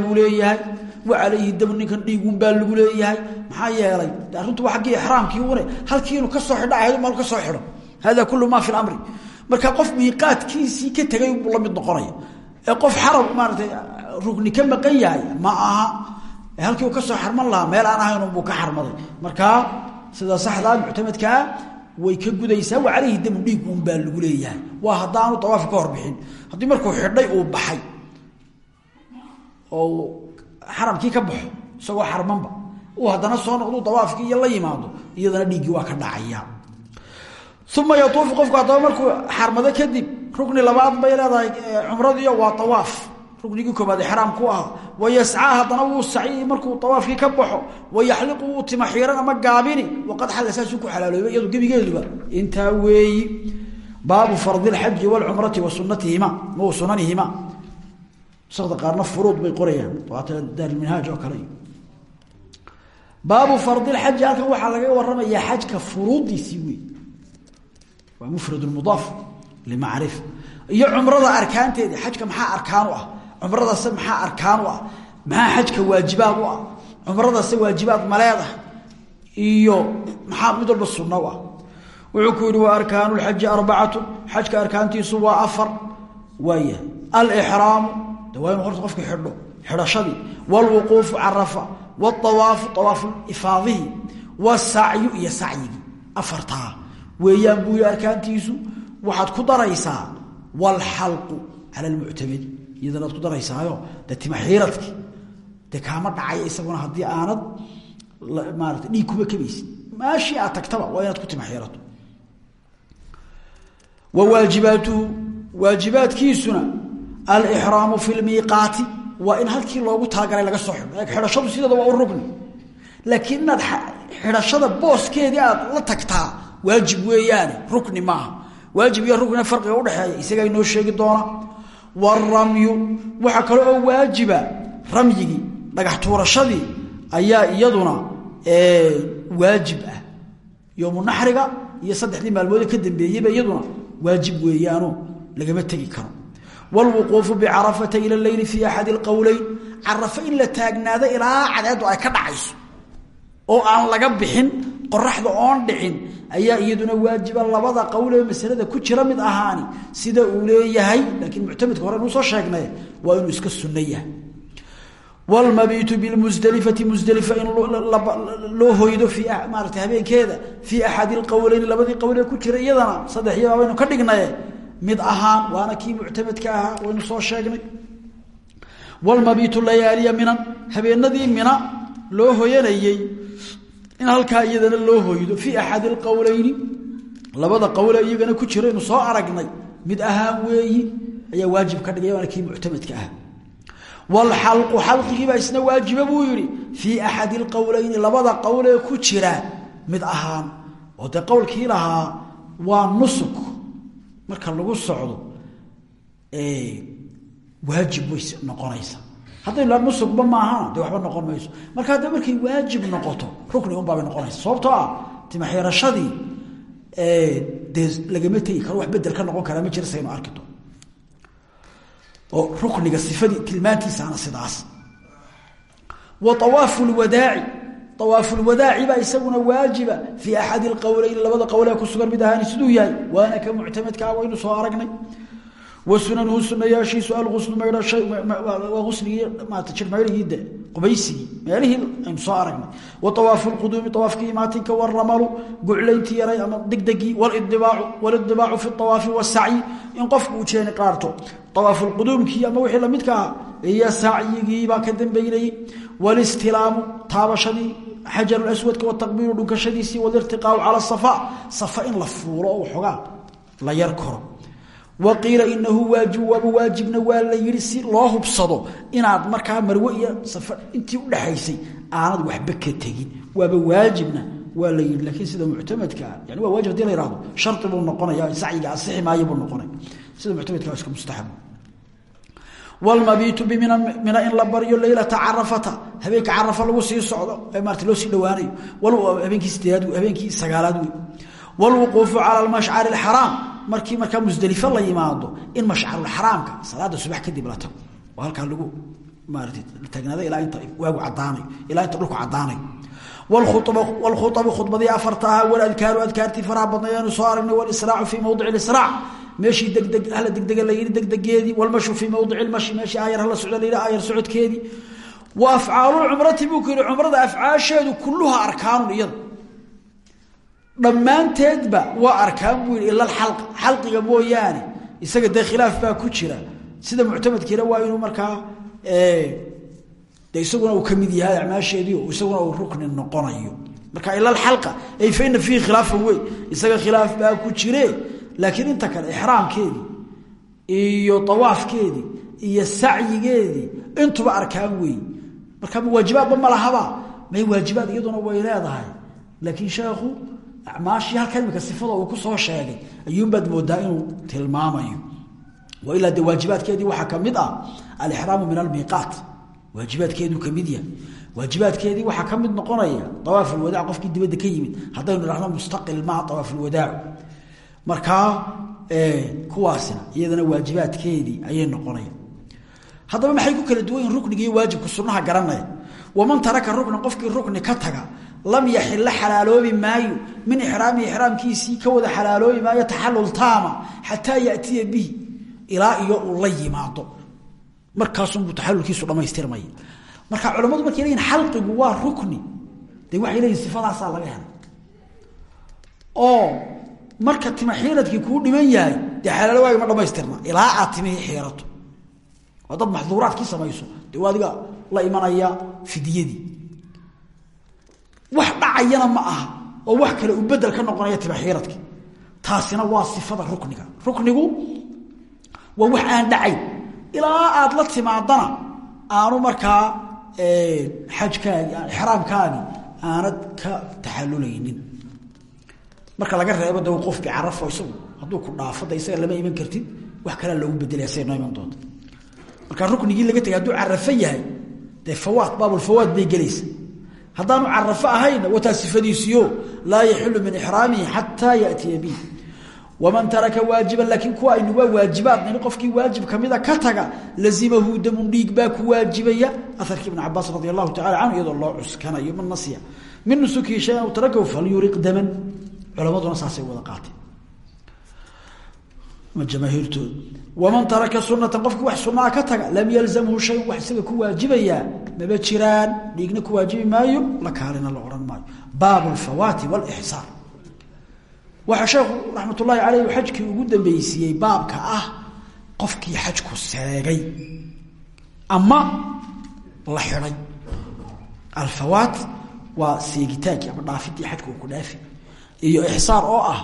wa calayhi dam ninkan dhiigun baa lagu leeyahay. Maxaa yeelay de arrintu waa aggii ixraamkii une halkii inuu ka soo xidha mal ka soo hada kulu ma fi lamri marka qof miiqaadkiisii ka tegay buu noqonaya. Qof xarab maaratay rugni ka maqan ma aha halkii uu ka soo xarman lahaa meel aan ahayn buu ka xarmaday. Markaa sida saxdaa muctamadkaa way ka gudaysaa. Wa calayhi damu dhiig un baa lagu leeyahay. Waa haddaanu awaafi ka horbixin haddii markuu xidhay uu baxay. Oo xaramkii ka baxo isagoo xarmanba. Uu haddana soo noqdu awaafkii iyo yimaado iyadana dhiiggii waa ka dhacaya. Uma yatuufu qofku haddaba markuu xarmado kadib rukni labaad bay leedahay cumradiiyo waa awaaf ruknigii koobaad ixraam ku ahaa wayascaa haddana wuu saciyi markuu awaafkii ka baxo wayaxliqu wuu tima xiiran ama gaabini waqad xalla saasuu ku xalaaloobay iyadu gebigeeduba. Intaa weeyi baabu fardi lxaji wlcumrati wa sunatihima wa sunanihima. Nusakda qaarna furuud bay qorayaan waata daarilminhaaj oo kale. Baabu fardi lxaji halkan waxaa laga waramayaa xajka furuudiisii wey waa mufrad mudaaf limacrif. Maxaa arkaan u ah cumradase maxaa arkaan u ah maxaa xajka waajibaad u ah? Cumradase waajibaad maleedah iyo maxaa mid walba sunno u ah? Wuxuu ku yihi wa arkaanu lxaji xajka arkaantiisu waa afar. Waaya alxraamu de waa inu horta qofka xidho xidhashadii. Wlwuquufu carafa wawaafu awaafu ifaadihi. Wasacyu iyo sacyigii. Afartaa. Weeyaan buu arkaantiisu. Waxaad ku daraysaa wlxalqu cala iyadanaad ku daraysaayo. De timaxiiradki de kaama dhacaya isaguna haddii aanad maarata dhiig kuma kabaysid maashii aad tagtaba waa inaad ku timaxiirato wa waajibaatuhu waajibaadkiisuna alxraamu fi lmiiqaati waa in halkii loogu talagalay laga soo xidho xidhashadu sideeda waa u laakiin inaad xidhashada booskeedii aad la tagtaa waajib weeyaane rukni maaha. Waajib iyo ruknina farqiga udhexeeya isagaa inoo sheegi doona waramyu waxaa kale oo waajiba ramyigii dhagax tuurashadii ayaa iyaduna waajib ah. Yowmunaxriga iyo saddexdii maalmoode ka dambeeyeyba iyaduna waajib weeyaano lagama tegi karo. Wlwuquufu bicarafata ila leyli fi axadi lqowleyn carafa in la taagnaado ilaa cadeedu ay ka dhacayso oo aan laga bixin qoraxda oon dhicin ayaa iyaduna waajiba labada qowlee masalada ku jira mid ahaani. Sida uu leeyahay laakiin muctamedka hore inuu soo sheegnay waa inuu iska sunno yahay. Wlmabiitu bilmusdelifati musdelifa in loo hoydo i maarata habeenkeeda fii axadi lqowleyn labadii qowlee ku jira iyadana saddexiyaba baynu ka dhignaye mid ahaan waana kii muctamedka ahaa waynu soo sheegnay. Wlmabiitu layaaliya minan habeenadii mina loo hoyanayey in halkaa iyadana loo hoydo. Fii axadi lqowleyni labada qowle iyagana ku inu soo aragnay. Mid ahaan weeyi ayaa waajib ka dhigay waana kii muctamedka ahaa. Wlxalqu xalqigiibaa isna waajiba buu yihi fii axadi lqowleyni labada qowlee ku jira mid ahaan. Oo dee qowlkii lahaa waa nusuk. Marka lagu socdo waajib way noqonaysa hadday la nusugba maahana dee waxba noqon mayso. Marka hadda markay waajib noqoto rukni unbaabay noqonaysa. Sababtoo ah timaxiirashadii dee lagama tegi karo wax bedel ka noqon karaa ma jira saynu arki doon oo rukniga sifadii tilmaantiisaana sidaas. Wa awaafu lwadaaci awaafu lwadaaci baa isaguna waajiba fii axadi lqowleyn labada qowlee ku sugan mid ahaani siduu yahay waana ka muctamedkaa waynu soo aragnay wa sunanuhu sunayaashiisu alguslu maydhasha waa usligii maata jir maydhigii de qubaysigii meelihii aynu soo aragnay wa awaafu lquduumi awaafkii imaatinka waramalu guclayntii yaray ama degdegii walidibaacu fi awaafi wasacyi in qofku uu jeeni qaarto awaafu lquduumkii ama wixii lamidka ah iyo sacyigiibaa ka dambeynayey walistilaamu taabashadii xajaru aswadka wataqbiilu dhunkashadiisii walirtiqaau cala safa safa in la fuulo oo waxoogaa la yar koro wa qiila inahu waajib waaba waajibna waa la yihi si loo hubsado inaad markaa marwe iyo safa intii udhexaysay aanad waxba ka tegin. Waaba waajibna waa la yihi laakiin sida muctamadkaa yani waa waajib haddii la ihahdo shari buu noqonaya sacyiga asixi maayo buu noqonay. Sida muctamadka waa iska mustaxab. Wlmabiitu bimina mina in la baryo leylata carafata habeenka carafa lagu sii socdo ee maarata loo sii dhawaanayo habeenkii sideedaad habeenkii sagaalaad wey wlwuquufu markii markaa musdelifo la yimaado in mashcarulxaraamka salaada subax kadib la tago oo halkaa lagu maarata taagnaado ilaa inta waagu cadaanayo ilaa inta dhulku cadaanayo wlkhuabu khudbadii afarta ahaa waladkaaru adkaartii faraha badnay aanu soo aragnay walisraacu fii mawdici israac. Meeshii degdeg hala degdega la yidhi degdegeedii walmashu fii mawdici lmashi meeshii aayar hala socda la yidhi aayar socodkeedii. Wa afcaalulcumrati buu ku yihi cumrada afcaasheedu kulluha arkaanun iyada dhammaanteedba waa arkaan buu yidhi ila alxalqa xalqiga mooyaane. Isaga dee khilaaf baa ku jira. Sida muctamadkiina waa inuu markaa de isaguna uu ka mid yahay acmaasheedii isaguna uu rukni noqonayo. Marka ila alxalqa ay fa ina fiihi khilaafan wey. Isaga khilaaf baa ku jire laakiin inta kale ixraamkeedii iyo awaafkeedii iyo sacyigeedii intuba arkaan wey. Marka waajibaadba ma lahaba may waajibaad iyaduna way leedahay. Laakiin sheekhu acmaashii halka imika sifada uu ku soo sheegay ayuunbaad moodaa inuu tilmaamayo. Wailaa de waajibaadkeedii waxaa ka mid ah alixraamu min almiiqaat. Waajibaadkeeduu ka mid yahay. Waajibaadkeedii waxaa ka mid noqonaya awaaf alwadaac qofkii dibadda ka yimid. Haddaynu idhahno mustaqil maa awaaf alwadaacu markaa kuwaasina iyadana waajibaadkeedii ayay noqonaya haddaba maxay ku kala duwan yihiin rukniga iyo sunnaha garanaya? Waman taraka ruknan qofkii rukni ka taga lam yaxilla xalaaloobi maayo min ixraamihi ixraamkiisii ka wada xalaaloobi maayo taxalul taama xataa yatiya bihi ilaa iyo uu la yimaado. Markaasunbuu taxalulkiisu marka culamadu markay leeyihiin xalqigu waa rukni dee waxay leeyihiin sifadaasaa laga helay oo marka tima xiiradkii dhiman yahay dee xalaalo waagi ma dhamaystirna ilaa aad timihii xiirato. Oo dad maxduuraadkii la imanaya fidiyadii wax dhacayana ma aha oo wax kale u bedel ka noqonaya timaxiiradki taasina waa sifada rukniga. Ruknigu waa wax aan dhacayn ilaa aad la timaadana aanu markaa xajkaagi ixraamkaagi aanad ka taxalulaynin marka laga reebo de qofki carafo isagu hadduu ku dhaafo isaga lama iman kartid wax kalea loogu bedelaya say noo iman doonta marka ruknigii laga tegay hadduu carafo yahay dee fawaad baabulfawaad bay gelaysa haddaanu carafo ahayna wataa sifadiisiyo laa yaxilu min ixraamihi xataa yatiya bih waman taraka waajiban laakiin kuwa aynu waa waajibaad nin qofkii waajib kamida ka taga lazimahu damun dhiig baa ku waajibaya. Aharkii ibn cabaas radi tacala canhu iyadoo loo cuskanayo man nasiya. Min nusukihi shayan aw tarakahu falyuriq daman. Culamaduna saasay wada qaateen. Jamaahiirtooda waman taraka sunatan qofkii wax sunaa ka taga lam yalzamhu shay wax isaga ku waajibayaa maba jiraan dhiigna ku waajibi maayo la kaalina la odhan maayo. Baab lfawaati wlixsaan waxaa sheekhu raxmat ullaahi caleyh xajkii ugu dambeysiiyey baabka ah qofkii xajku seegay ama la xidhay alfawaat waa seegitaankii ama dhaafidii xajku uu ku dhaafi. Iyo ixsaar oo ah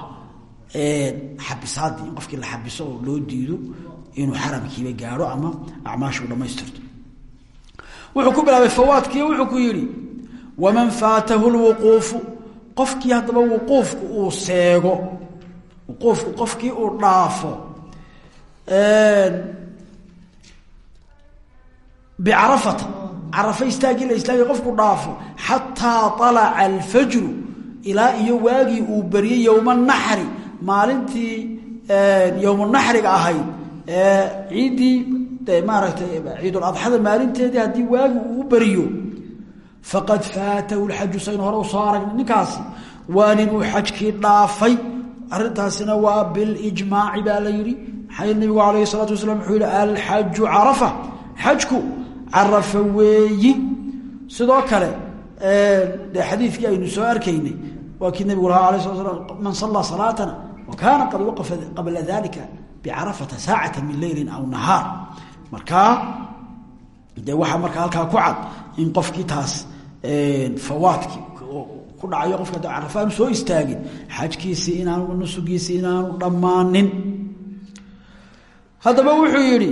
xabisaadii qofkii la xabiso oo loo diido inuu xaramkiiba gaadho ama acmaashu dhamaystirto wuxuu ku bilaabay fawaadkii wuxuu ku yidhi waman faatahu lwuquufu qofkii haddaba wuquufku uu seego wuquufku qofkii uu dhaafo bicarafata carafa istaagii la istaagay qofku dhaafo xataa alaca alfajru ilaa iyo waagii uu baryey yowma naxri maalintii yowmunaxriga ahayd ciiddii maaragtay ciiduladxada maalinteedii haddii waagi uu beriyo faqad faatahu lxaju saynu hore u soo aragna ninkaasi waa ninuu xajkii dhaafay arintaasina waa bilijmaaci baa la yidhi. Maxaa nabigu alayh salaatu wasalaam wuxuu yihi alxaju carafa. Xajku weeyi. Sidoo kale dee xadiidkii aynu soo arkaynay waa kii nabigu lahaa alay man sallaa salaatana wa kaana qad waqafa qabla dalika bicarafata saacata min leylin aw nahaar markaa dee waxaa markaa halkaa ku cad in qofkii taas fawaadkii ku dhacayo qofka da carafa soo istaagin xajkiisii inaanu nusugiisii inaanu dhammaanin haddaba wuxuu yidhi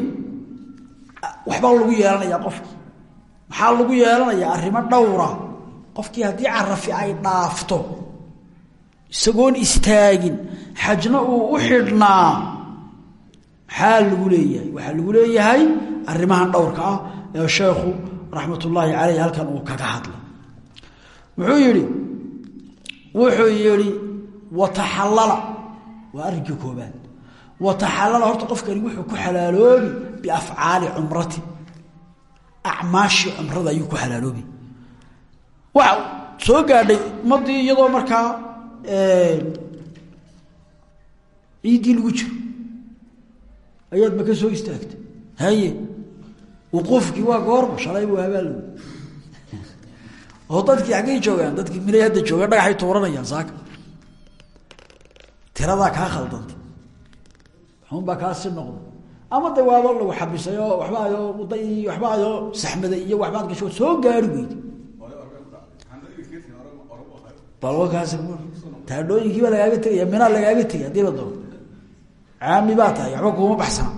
waxbaa lagu yeelanayaa qofkii maxaa lagu yeelanayaa arrimo dhowra qofkii haddii carafi ay dhaafto isagoon istaagin xajna uu u xidhnaa maxaa lagu leeyahay. Waxaa lagu leeyahay arrimahan dhowrka ah ee sheekhu raxmat ullaahi caleyh halkan uu kaga hadlay muxuu yidhi? Wuxuu yidhi wataxallala waa arrinkii koobaad wataxallala horta qofkani wuxuu ku xalaaloobi biafcaali cumrati. Acmaashii cumrada ayuu ku xalaaloobi. Waxa soo gaadhay umadii iyadoo markaa ciiddii lagu jiro ayaad maka soo istaagtay? Haye wuquufkii waa goorma shalay buu habaal oo dadkii xaggay joogaan dadkii milay hadda joogaan dhagaxay tuuranayaan saaka. Tiradaa kaa khaldantay. Xunbaa kaa si noqday. Ama de waaba lagu xabisay oo waxba ayoo uda iyo waxba ayoo saxmaday iyo waxbaad gasho soo gaari weydi balwakaas taadhooyinkiibaa lagaaga tegaya minaa lagaaga tegay haddii la doo caami baa tahay waxba kuuma baxsana.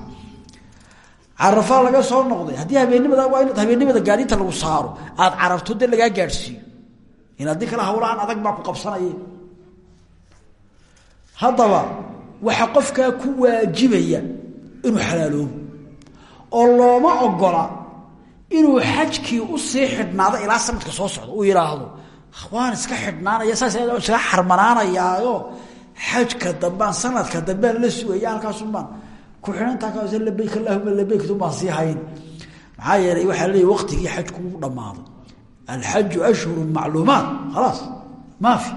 Carafaa laga soo noqday. Haddii habeennimada waa inaad habeennimada gaadinta lagu saaro aad carabto de lagaa gaadhsiiyo. In haddii kale hawlahaan adag baa ku qabsanaye haddaba waxaa qofkaa ku waajibaya inuu xalaaloobo oo looma ogola inuu xajkii u sii xidhnaado ilaa sanadka soo socda. Uu yidhaahdo waan iska xidhnaanaya saas iskaga xarmanaanayaayo xajka dambaan sanadka dambaan la sugaya halkaasumbaan ku xidhantaa kaas labeyk allahuma labeyk tumbaan sii hayn. Maxaa yeelay waxaa leeyahy waqtigii xajku uu dhammaaday alxaju ashhuru macluumaat khalaas maafi.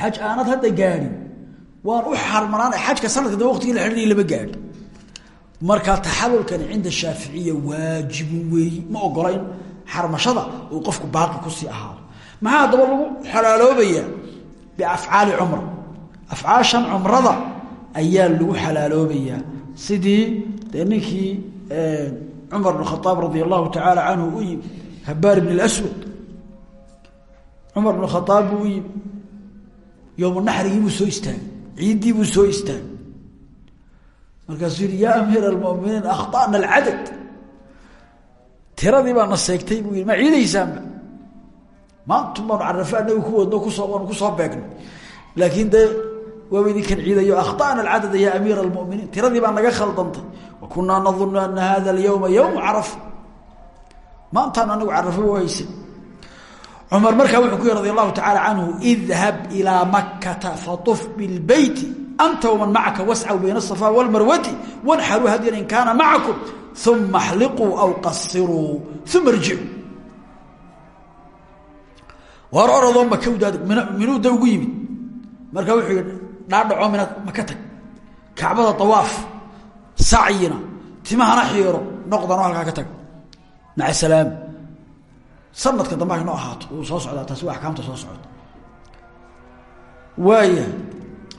Xaj aanad hadda gaadhin waan u xarmanaanay xajka sanadka dambe la xidhanaya lama gaadhi markaa taxalulkani cinda shaaficiya waajibu weeyi ma ogola in xarmashada uu qofku baaqi ku sii ahaado. Maxaa haddaba lagu xalaaloobayaa biafcaali cumra afcaashan cumrada ayaa lagu xalaaloobayaa sidii dee ninkii cumar bn khaaab radia allahu tacaala canhu u yimi habaar bn اlswad cumar bn khaaab buu u yimi yowma naxrigii buu soo istaagay ciiddii buu soo istaagay markaasuu yihi yaa amiir almuminiin akhtana alcadad tiradii baana seegtay buu yii maantu baanu carafo anagu ku wadno ku soo waanu ku soo beegnay laakiin dee waaba idinkan ciidayo akhtana alcadada ya amiir almuminiin. Tiradii baa naga khaldantay. Wa kunaa nadunu ana hada alyawma yowmu carafa maantaanu anagu carafo haysa cumar markaa wuxuu ku yihi radi allahu tacaala canhu idhab ilaa makkata fatuf bilbeyti anta waman macaka wascaw bayna asafa walmarwati wanxaruu hadyan in kaana macakum uma xliquu aw qasiruu uma irjicuu war orodoo makawdaad minuuda ugu yimid. Markaa wuxuu dhaadhaco minaad maka tag. Kacbada awaaf sacyina timahana xiiro noqdanoo halkaa ka tag. Maca salaam. Sanadka dambe haynoo ahaato uu soo socdaa taasi waa axkaamta soo socota waaya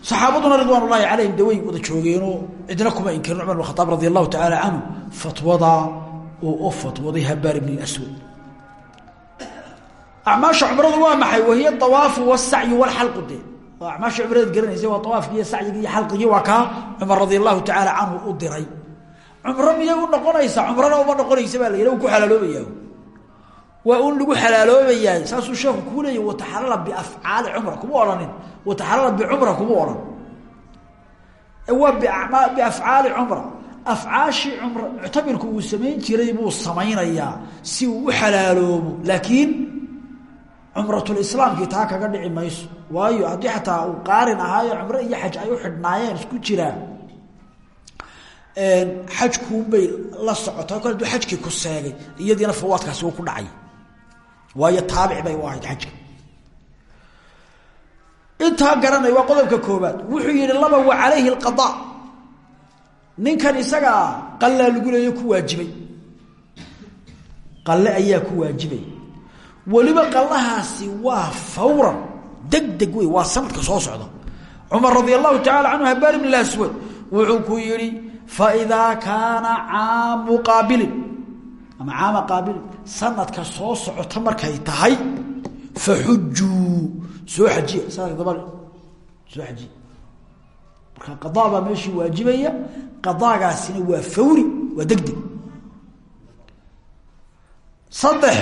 saxaabaduna ridwaan ullaahi calayhim wada joogeenoo cidna kuma inkirin cumar bn khataab radi allahu tacaala canhu fatwadaa uu u fatwaday habaar ibn aswad acmaasha cumradu waa maxay? Wahiya awaafu wasacyu walxalqu de waa acmaasha cumradeed garanaysa waa awaafki iyo sacyigii iyo xalqigii waa kaa cumar radi allahu tacaala canhu u diray. Cumro miyay u noqonaysaa? Cumrana uma noqonaysa baa la yidha u ku xalaaloobayaa waa un lagu xalaaloobayaa. Saasuu sheeku kuu leeyay wataxalala biafcaali cumra. Kuma odhanin wataxalala bicumra kuma odhan waa biafcaali cumra. Afcaashii cumra muctamirku uu samayn jiray buu samaynayaa si uu u xalaaloobo. Laakiin cumratulislaamkii taa kaga dhici mayso. Waayo haddii xataa uu qaarin ahaayo cumro iyo xaj ay u xidhnaayeen isku jiraan xajkuunbay la socota kale aduu xajkii ku seegay iyadiina fawaadkaasi uu ku dhacay. Waayo taabic bay u ahayd xajka. Intaa garanay waa qodobka koobaad wuxuu yihi laba wa calayhi alqada. Ninkan isagaa qallaa lagu leeyo ku waajibay. Qalle ayaa ku waajibay weliba qallahaasi waa fawran. Deg deg wey waa sanadka soo socda. Cumar radi allahu tacala canhu habaar ibn aswad wuxuu ku yihi faidaa kaana caamu qaabilin. Ama caama qaabilin. Sanadka soo socota markay tahay faxujuu soo xajiya sanadka daba soo marka qadaa baa meeshii waajibaya qadaagaasina waa fawri waa deg deg saddex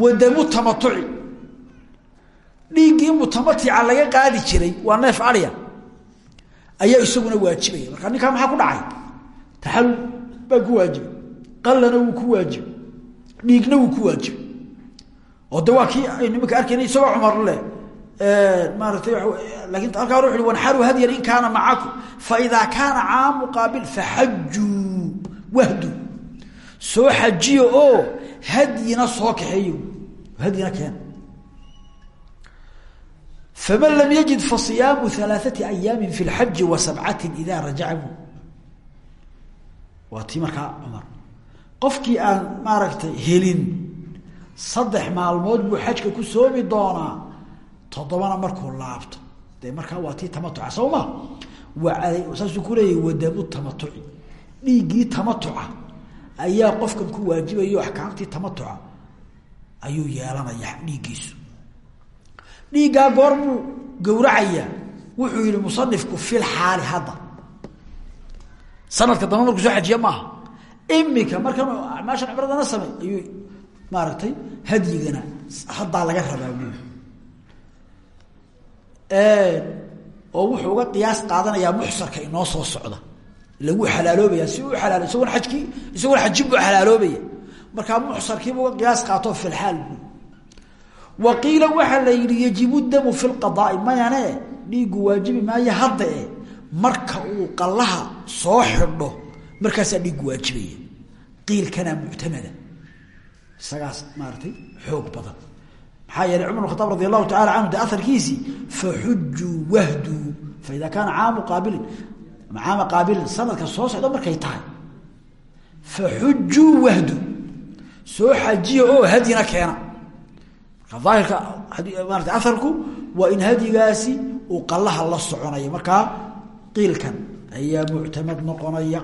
wadamu tamatuci dhiiggii mutamatica laga qaadi jiray waa neef arya ayaa isaguna waajibaya. Markaa ninkaa maxaa ku dhacay? Taxalul baa ku qallana wuu ku waajibay. Dhiigna wuu ku waajibay. Oo de waa kii aynu iminka arkayna isagoo cumar leh maaratay laakiin halkaa hore wuxu wanxaru hadyan in kaana macakum faidaa kaana caamu qaabil faxajuu wahdu. Soo xajiya oo hadyina soo kaxeeyo hadyina keena faman lam yajid fasiyaamu alaaثati ayaami fi اlxaji wa sabcati ida rajaca waa tii markaa cumar qofkii aan maaragtay helin saddex maalmood buu xajka ku soomi doonaa toddobana markuu laabto dee markaa waa tii tamatuca soo ayaa qofkan ku waajibayo axkaamtii tamatuca ayuu yeelanaya dhiiggiisu. Dhiiggaa goor buu gowracayaa wuxuu yihi musanifku fil xaali hadda. Sanadka dambe markuu soo xajiya maaha. Imika markan acmaashan cibradana samey ayuu maaragtay hadyigana haddaa laga rabaa buuli oo wuxuu uga qiyaas qaadanayaa muxsarka inoo soo socda lagu xalaaloobaya si alaal isagoon ajkii isagoon xajin buu xalaaloobaya markaa muxsarkiiba uga qiyaas qaato filxaal buuli wa qiila waxaa la yidhi yajibu damu fi lqadaai mayane dhiigu waajibi maayo hadda marka uu qalaha soo xidho markaasaa dhiigu waajibaya. Qiilkanaa muctamada. Isagaas maaratay xoog badan. Maxaa yeelay cumar khataab radi allahu tacala canhu de aarkiisii faxujuu wahduu faida kaana caamu qaabilin ama caama qaabilin sanadka soo socda markay tahay. Faxujuu wahdu. Soo xajiya oo hadyina keena. Marka aahirka maarata aharku waa in hadyigaasi uu qalaha la soconayo markaa qiilkan ayaa muctamad noqonaya.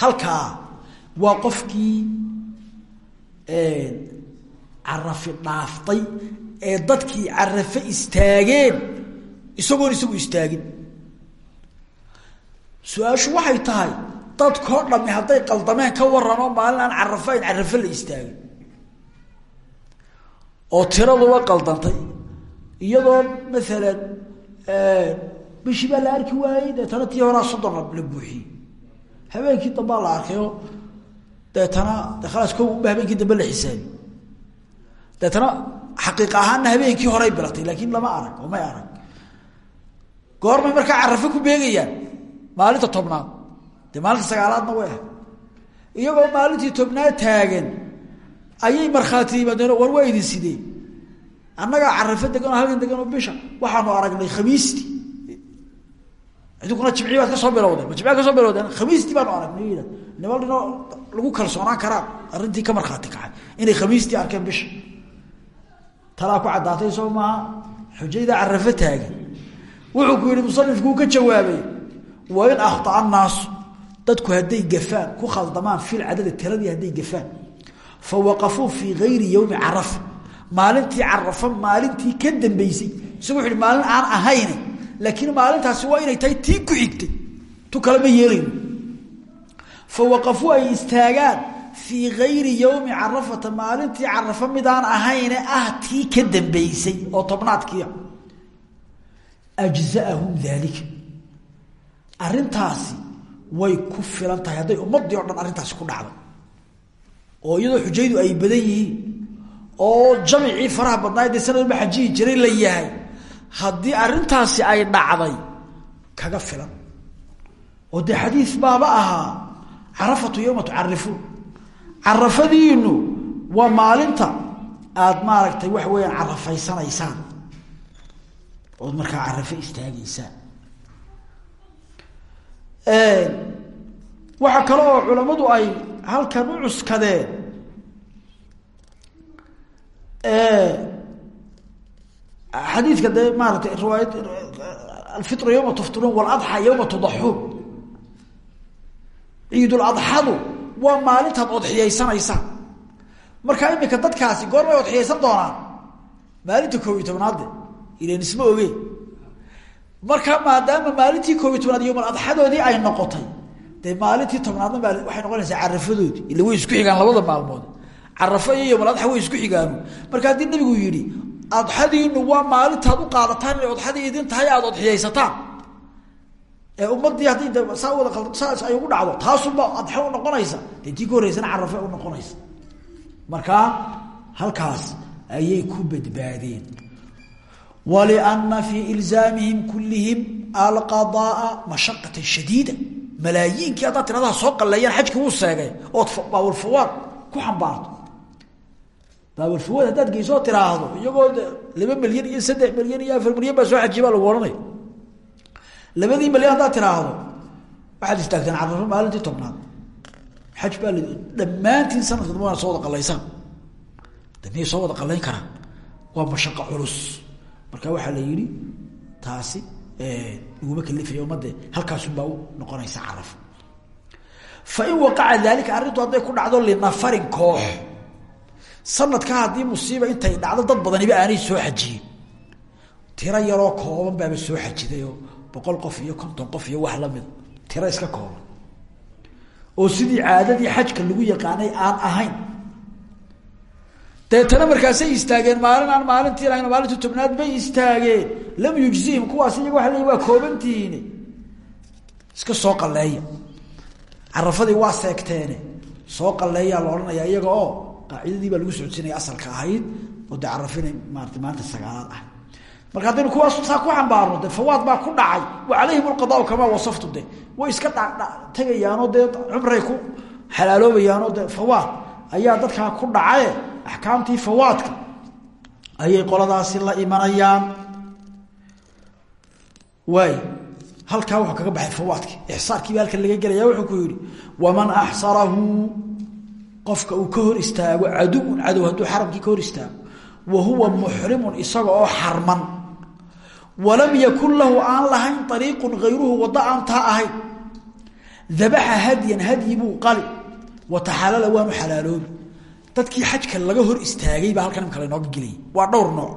Halkaa waa qofkii carafi dhaaftay ee dadkii carafe istaageen isagoon isagu istaagin su'aashu waxay tahay dadkoo dhami hadday qaldameen ka waran oo maalin aan carafo ayn la istaagin oo tiraduba qaldantay. Iyadoo maalan bishii baa la arki waayey deetana tii horaa soddon la buuxiyey habeenkii dambaa la arkayo deetana de khalaas ko unba habeenkii la xisaabi deetana xaqiiq ahaanna habeenkii horay bilatay laakiin lama arag oo may arag. Goormay markaa carafo ku beegayaan maalinta tobnaad. Dee maalinta sagaalaadna way ah iyagoo maalintii tobnaad taagan ayay markhaati yimaadeen war waa idin sidee annagaa degan halkan degan bisha waxaanu aragnay khamiistii. Idinkuna jimcii baad ka soo bilowdeen ma ka soo bilowdeen? Khamiistii baanu aragnay dhinoo lagu kalsoonaan karaa arrintii ka markhaati kacay. Inay khamiistii arkeen bisha. Talaa ku caddaatay soo maaha xujayda taagan. Wuxuu ku yihi musanifkuu ka jawaabay wa in akhطa annaasu dadku hadday gafaan ku khaldamaan fil cadadi tiradii hadday gafaan. Fa waqafuu fii gayri yowmi carafa. Maalintii carafa maalintii ka dambeysay isagu wuxu maalin aan ahayn laakiin maalintaasi waa inay tahay tii ku xigtay. Tu kale ma yeelayno. Fa waqafuu ay istaagaan fii gayri yowmi carafata maalintii carafa midaan ahayne ah tii ka dambeysay oo tobnaadkiia ajzaahum daalika arrintaasi way ku filan tahay. Hadday ummadii o dhan arrintaasi ku dhacday oo iyadoo xujaydu ay badan yihiin oo jamicii faraha badnaay dee sanadba xajihi jiray la yahay haddii arrintaasi ay dhacday kaga filan. Oo dee xadiis baaba ahaa carafatu yowma tucarifuun carafadiinu waa maalinta aada maaragtay waxa weeyaan carafaysanaysaan ood markaa carafo istaagaysaan waxaa kale oo culammadu ay halkan u cuskadeen. Xadiidka dee maaratay riwaayad alfitru yowma tuftiruun waladxa yowma tudaxuun. Ciiduladxadu waa maalintaad odxiyaysanaysaan markaa imika dadkaasi goormay odxiyaysan doonaan maalinta koob iyo tobnaadde ilan isma ogeen markaa maadaama maalintii koob iyo tobnaad yowmaladxadoodii ay noqotay dee maalintii tobnaadna waxay noqonaysaa carafadoodii ila way isku xigaan labada maalmood. Carafo iyo yowmaladxa way isku xigaanu. Marka haddii nabigu yidhi adxadiinu waa maalintaad u qaadataan inay odxadii idin tahay aada odxiyaysataan. Ee ummadii haddii saa wada saas ay ugu dhacdo taasunba adxo u noqonaysa dee tii ka carafe unoqonaysa markaa halkaas ayay ku badbaadeen waliana fii ilzaamihim kulihim alqadaaa mashaqatan shadiida malaayiinkii haddaad tiradaha soo qalleeyaan xajki wuu seegay ood baawalfawaad ku xambaarto baawalfawaad haddaad geysoo tiraahdo iyagoo laba milyan iyo saddex milyan iyo afar milyan baa soo xajiya baa lagu ohanaya labadii milyan haddaad tiraahdo waxaad istaagteen carafo maalintii tobnaad xaj baa la dhammaantiin sanadka dama soo wada qalaysaan de miyay soo wada qalayn karaan waa marka waxaa la yihi taasi laguma kalifaya ummadde halkaasunbaa u noqonaysa caraf fain waqaca daalika arrintu hadday ku dhacdo linafarin koox. Sanadka haddii musiiba intay dhacdo dad badaniba aanay soo xajiyin tiro yaroo kooban baaba soo xajidayoo boqol qof iyo konton qof iyo wax lamida tiro iska kooban. Oo sidii caadadii xajka lagu yaqaanay aan ahayn deetana markaasay istaageen maalin aan maalintii lahayn maalintii tobnaad bay istaageen. Lam yujzihim kuwaas iyaga waa le waa koobantihiin iska soo qaleeya carafadii waa seegteene. Soo qaleeyaa la iyaga oo qaacidadii baa lagu socodsiinaya asalka ahayd oo de carafina maarata maalinta ah. Marka haddaynu kuwaas saa ku xambaarno de fawaad baa ku dhacay. Wa calayhim alqadaau kamaa wasaftu de way iska dhtegayaanoo dee cumray ku xalaaloobayaanoo de fawaad ayaa dadkaa ku dhacaye axkaamtii fawaadka ayay qoladaasi la imanayaan. Waay halkaa wuxuu kaga baxay fawaadki ixsaarkiiba halkan laga gelaya wuxuu ku yihi waman axsarahu qofka uu ka hor istaago caduwun cadow hadduu xaramkii ka hor istaago wa huwa muxrimun isaga oo xarman. Walam yakun lahu aan lahayn ariiqun hayruhu waddo aan taa ahayn. Dabaxa hadyan hadyi buu qali wataxalala waanu xalaaloobi dadkii xajka laga hor istaagay baa halkan imka laynooga gelayay waa dhowr nooc.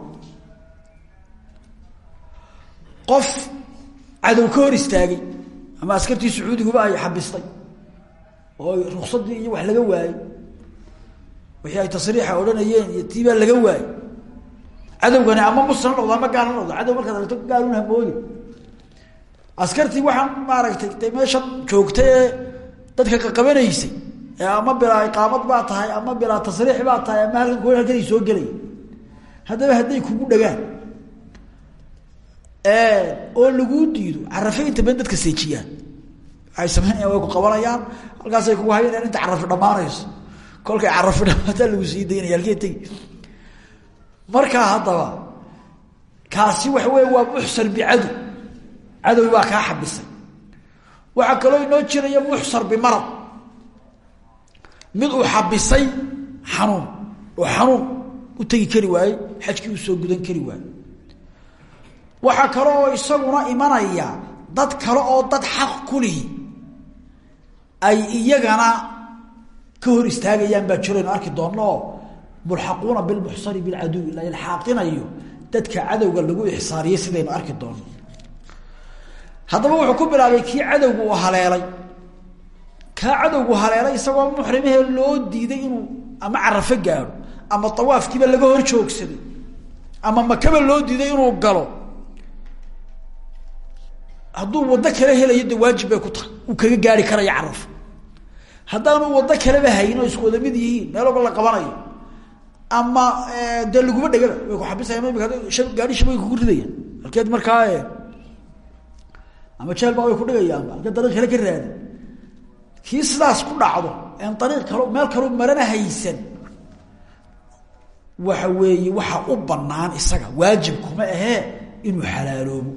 Qof cadow ka hor istaagay ama askartii sacuudiguba ay xabistay oo ruksadii iyo wax laga waayey wixii ay tasriixa odhanayeen iyo tiibaa laga waayey cadowgani ama muslim ha noqdo ama gaal ha noqdo cadow markaad aragto gaalun hamoodi askartii waxaan maaragtay de meeshan joogtay ee dadka qaqabanaysay ama bilaa iqaamad baa tahay ama bilaa tasriix baa tahay ama halkan halkanay soo gelay. Haddaba hadday kugu dhagaan oo laguu diido carafe inta dadka seejiyaan. Waxay sameynayaan way ku qabanayaan halkaasay kugu hayanayaan inta carafi dhammaanayso. Kolkay carafi dhamaataa lagu sii daynaya halkee tegi. Markaa haddaba kaasi waxa wey waa muxsar bicadow cadow baa kaa xabisay. Waxaa kaloo inoo jiraya muxsar bimarad mid uu xabisay xanuun oo xanuun u tegi kari waayey xajkii uu soo gudan kari waayey. Waxaa kale oo isaguna imanaya dad kale oo dad xaq ku lihi ay iyagana ka hor istaagayaan baa jiraynu arki doonno mulxaquuna bilmuxsari bilcaduwi la ilxaaqinayo dadka cadowga lagu ixsaariyey sidaynu arki doonno. Haddaba wuxuu ku bilaabay kii cadowga uu haleelay kaa cadowgu haleelay isagoo muxrimahee loo diiday inuu ama carafo gaaro ama awaafkiiba laga hor joogsaday ama makaba loo diiday inuu galo. Hadduu waddo kale helayo de waajib bay ku tahay uu kaga gaari karaya carafo haddaanu waddo kaleba hayn oo isku wada mid yihiin meel la qabanayo ama dee laguma dhegaba way ku xabisayaan imika gaari shabay kugu ridayaan. Halkeed markaa ama jeel baa ku dhigayaanba halkeed dariiq kale ka raadi kii sidaas ku dhacdo en ariiq kalo meel kaloo marana haysan waxa weeye waxa u banaan isaga. Waajib kuma ahee inuu xalaaloobo.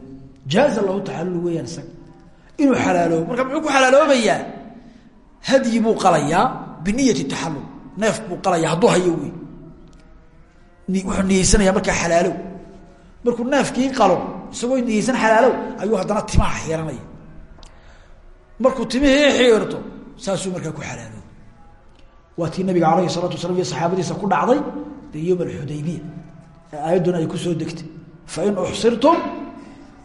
Jaaza lahu taxalul weeyaan isaga. Inuu xalaaloobo. Marka muxuu ku xalaaloobayaa? Hadyi buu qalayaa biniyati taxalul neef buu qalayaa. Hadduu hayo wey wuxuu niyeysanaya markaa xalaalow. Markuu neefkii qalo isagoo niyeysan xalaalow ayuu haddana timaha xiiranaya markuu timihii xiirto saasuu markaa ku xalaaloobay waa tii nabiga alayhi salatu wasalaam iyo saxaabadiisa ku dhacday dee yowm alxudaybiya ee ay ku soo degtay. Fain uxsirtum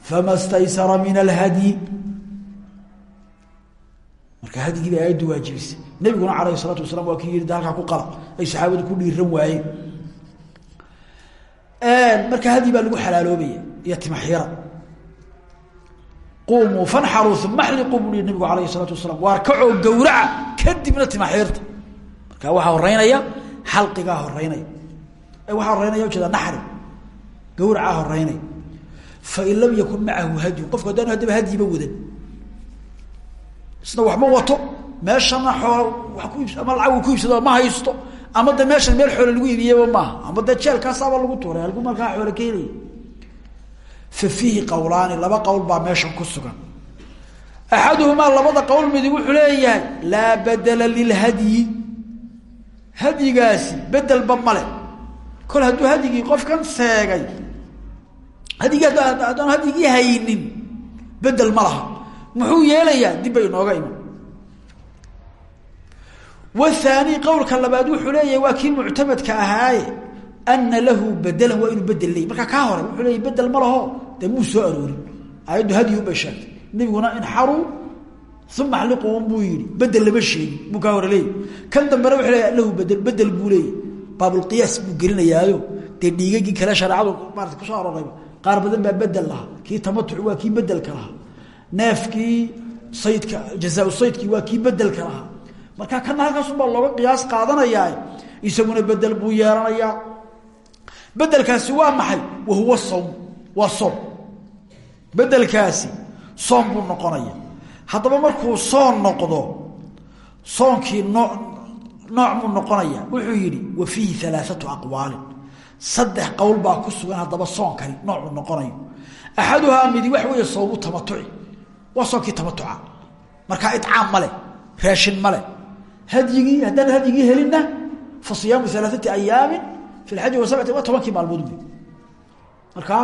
fama staysara min alhadyi marka hadyigii bay aayaddu waajibisay. Nabiguna alayhi salaatu wasalaam waa kii de ku qala. Ay saxaabadu ku dhiiran waayeen. Marka hadyi baa lagu xalaaloobaya iyo timaxiira qumuu fanxaruu uma xliquu buu yihi nabigu alayhi salaatu wasalaam. Waar kacoo gawraca kadibna timaxiirta marka waxaa horeynaya xalqigaa horeynaya waxaa horeynaya ujeeda naxri. Gawracaa horeynaya fain lam yakun macahu hadyu. Qofku haddaan haddaba hadyiba wadan. Isna waxma wato. Meeshana xool wa ku iibs ama lacag uu ku iibsado ma haysto. Ama de meeshan meel xoole lagu iibiyeba maaha. Ama de jeelkaasaaba lagu tuuray. Halku markaa fa fiihi qawlaani laba qowl baa meeshan ku sugan. Axaduhumaa labada qowl midi wuxuu leeyahay laa badela lilhadyi hadyigaasi bedelba male kol hadduu hadyigii qofkan seegay hadyigii haddaan hadyigii haynin bedel ma laha. Muxuu yeelayaa? Dib bay inooga iman. Wthaani qowlka labaad wuxuu leeyahay waa kii muctamadka ahaaye ana lahu bedelan waa inuu bedel leey markaa kaa hore wuxuu leeyahy bedel ma laho dee soo aroorin. Aayaddu hadyi bay sheegtay. Nabiguna inxaruu uma xliquun buu yihi bedel lama sheegin buu kaa hore leeyay kan dambena wuxuu leeyahy lahu bedel bedel buu leeyahy baabulqiyaas buu gelinayaayo. Dee dhiigagii kale shareecadu maarata ku soo aroorayba qaar badan baa bedel lahaa. Kii tamatuc waa kii bedelka lahaa. Neefkii saydka jazaa saydkii waa kii bedelka lahaa. Marka kana halkaasubaa looga qiyaas qaadanayaa isaguna bedel buu yeelanayaa. Bedelkaasi waa maxay? Wahuwa sawm. Waa soom bedelkaasi soom buu noqonaya. Haddaba markuu soon noqdo soonkii noo nooc buu noqonaya. Wuxuu yidhi wa fiihi alaaatu aqwaalin. Saddex qowl baa ku sugan haddaba soonkani noocuu noqonayo. Axaduhaa midi wax weeye sawmu tamatuci. Waa soonkii tamatuca. Markaa icaam male raashin male hadyigii haddaan hadyigii helinna fa siyaamu alaaati ayaamin fi lxaji wasabti waa tobankii maalmood markaa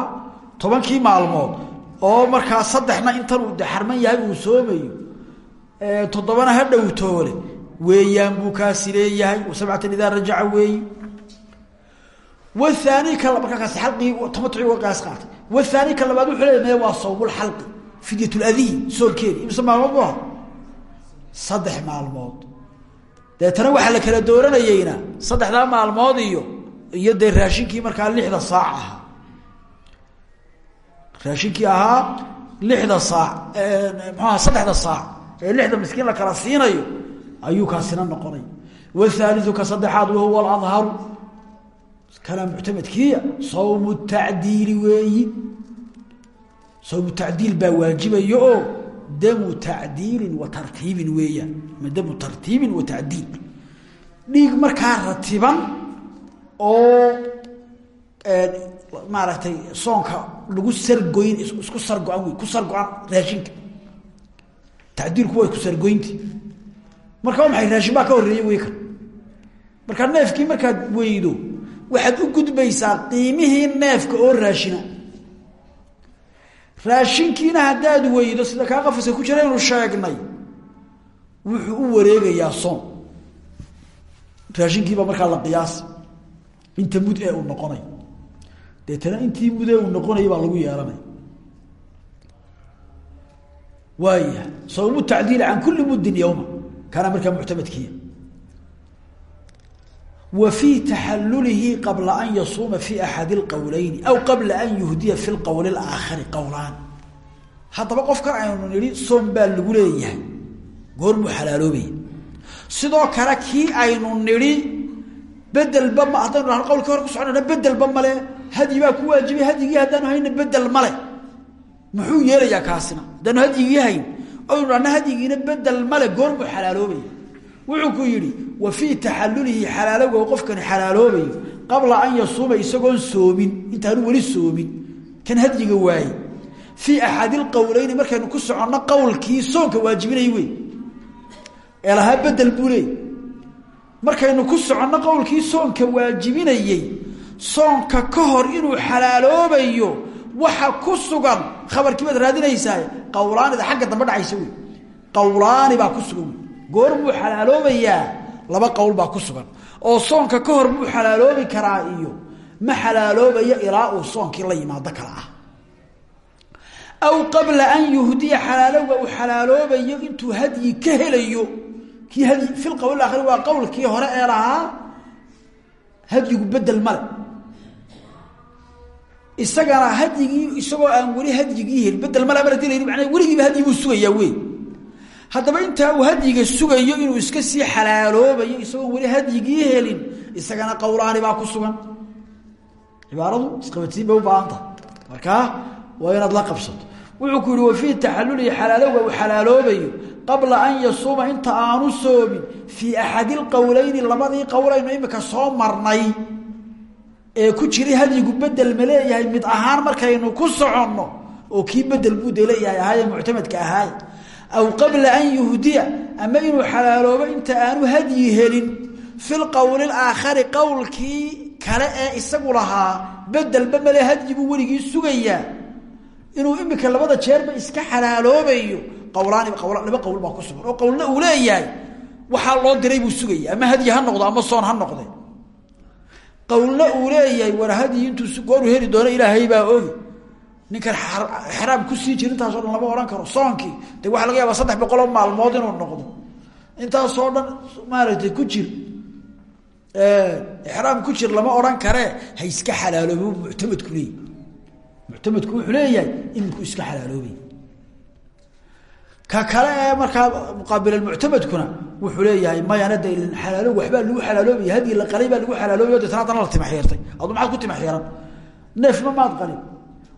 tobankii maalmood oo markaa saddexna intan uu xarman yahay uu soomayo toddobana ha dhowtoole weeyaan buu kaasi leeyahay sabcatan idaa rajaca weeyi waani ka markaa kaasi alqigii tamatuci uga qiyaas qaatay. Wahaani ka labaad wuxuu leeya maya waa sawmulxalqi fidyat ladiy soonkeedi imse maalmood bu aha saddex maalmood. Deetana waxaa la kala dooranayeyna saddexdaa maalmood iyo iyo dee raashinkii markaa lixda saac ahaa raashinkii ahaa lixda saac mxuaha saddexda saac ee lixda miskiin la kala siinayo ayuu kaasina noqonay. Whaaliu ka saddexaad wahuwa aladharu kana muctamadkiiya sawmu tacdiili weeyi. Sawmu tacdiil baa waajibaya oo damu tacdiilin wa tartiibin weeyaan ama damu tartiibin wa tacdiil. Dhiig markaa ratiban oo maaragtay soonka lagu sargoyn isku sargo-an ku sargo-an raashinka. Tacdiilku ku sargoynti. Marka waa raashin baa ka horreeyey wey kan markaa neefkii markaad weydo waxaad u gudbaysaa qiimihii neefka oo raashina. Raashinkiina haddaad weydo sida kaa qafiska ku jira inu sheegnay wuxuu u wareegayaa soon. Raashinkiibaa markaa la qiyaasa inta mud ee uu noqonay deetana intii mud ee uu noqonaya baa lagu yeelanaya waaya sawmu tacdiil can kuli muddin yowma kaana markaa muctamadkiya wa fii taxalulihi qabla an yasuuma fi axadi اlqowleyni aw qabla an yuhdiya fi lqowl اlaakhari qowlaan haddaba qofkan aynu nidhi soom lagu leeyahay. Goormuu xalaaloobaya sidoo kale kii aynu nidhi bedelba ma haddaynu dhahno qowlkii hore ku soconayna bedelba male hadyi baa ku waajibay hadyigii haddaanu hayna bedel male muxuu yeelayaa kaasina? Haddaanu hadyigii hayn oynu dhahno hadyigiina bedel male goormuu xalaaloobaya wuxuu ku yidhi wa fii taxalulihi xalaalowga qofkani xalaaloobayo qabla an yasuuma isagoon soomin intaanu weli soomin. Kan hadyiga waaye. Fii axadi lqowleyni markaynu ku soconno qowlkii soonka waajibinay wey ee bedel buu markaynu ku soconno qowlkii soonka soonka ka hor inuu xalaaloobayo waxa ku sugan khabarkii baad raadinaysaa qowlaanida xagga dambe dhacaysa wey qowlaani baa ku sugan. Goor buu xalaaloobayaa laba qowl baa ku sugan. Oo soonka ka hor buu xalaaloobi karaa iyo ma xalaaloobaya ilaa uu soonkii la yimaado kala ah. Aw qabla an yuhdiya xalaalowga uu xalaaloobayo intuu hadyi ka helayo. Kii hadyi fi lqowl aakhiri waa qowlkii hore ee lahaa hadyigu bedel male isagana hadyigii isagoo aan weli hadyigii helin. Bedel haddii la yidhi manaa weligiiba hadyi buu sugayaa wey haddaba intaa uu hadyiga sugayo inuu iska sii xalaaloobayo isagoo weli hadyigii helin isagana qowlaani baa ku sugan. Cibaaradu isqabadsiin bay u baahanta markaa la qabsato. Wuxuu ku yihi wa fii taxalulihi xalaalowga uu qabla an yasuuma inta aanu soomin fii axadi lqowleyni labadii qowlaynu imika soo marnay ee ku jiray hadyigu bedel ma leeyahay? Mid ahaan markaynu ku soconno oo kii bedel buu de leeyahay ahaaye muctamadka aw qabla an yuhdiya ama inuu xalaaloobo inta aanu hadyi helin. Fi lqowli laakhari qowlkii kale ee isagu lahaa bedelba male hadyibuu weligii sugayaa. Inuu imika labada jeerba iska xalaaloobayo. Qowlaani laba qowl baa ku sugan. Oo qowlna uu leeyahay loo diray buu sugaya ama hadyi ha noqdo ama soon ha noqde qowlna uu leeyahay war hadyi intuu gooru heli doono ilaahay baa ogi. Ninkan xraam ku sii jir intaasoo dhan lama odhan karo. Soonkii de waxaa laga yaaba saddex boqoloo maalmood inuu noqdo. Intaasoo dhan maaragtay ku jir ixraam ku jir lama odhan karee ha iska xalaaloobo muctamadku leeyahy muctamadku wuxuu leeyahay iminku iska xalaaloobay ka kale ee markaa muqaabilmuctamadkuna wuxuu leeyahay mayana de alaalo waxbaa lagu xalaaloobaya haddii la qalay lagu xalaaloobayo deetna haddana la timaxeertay adu maxaad ku timaxeeran neefma maad qalin.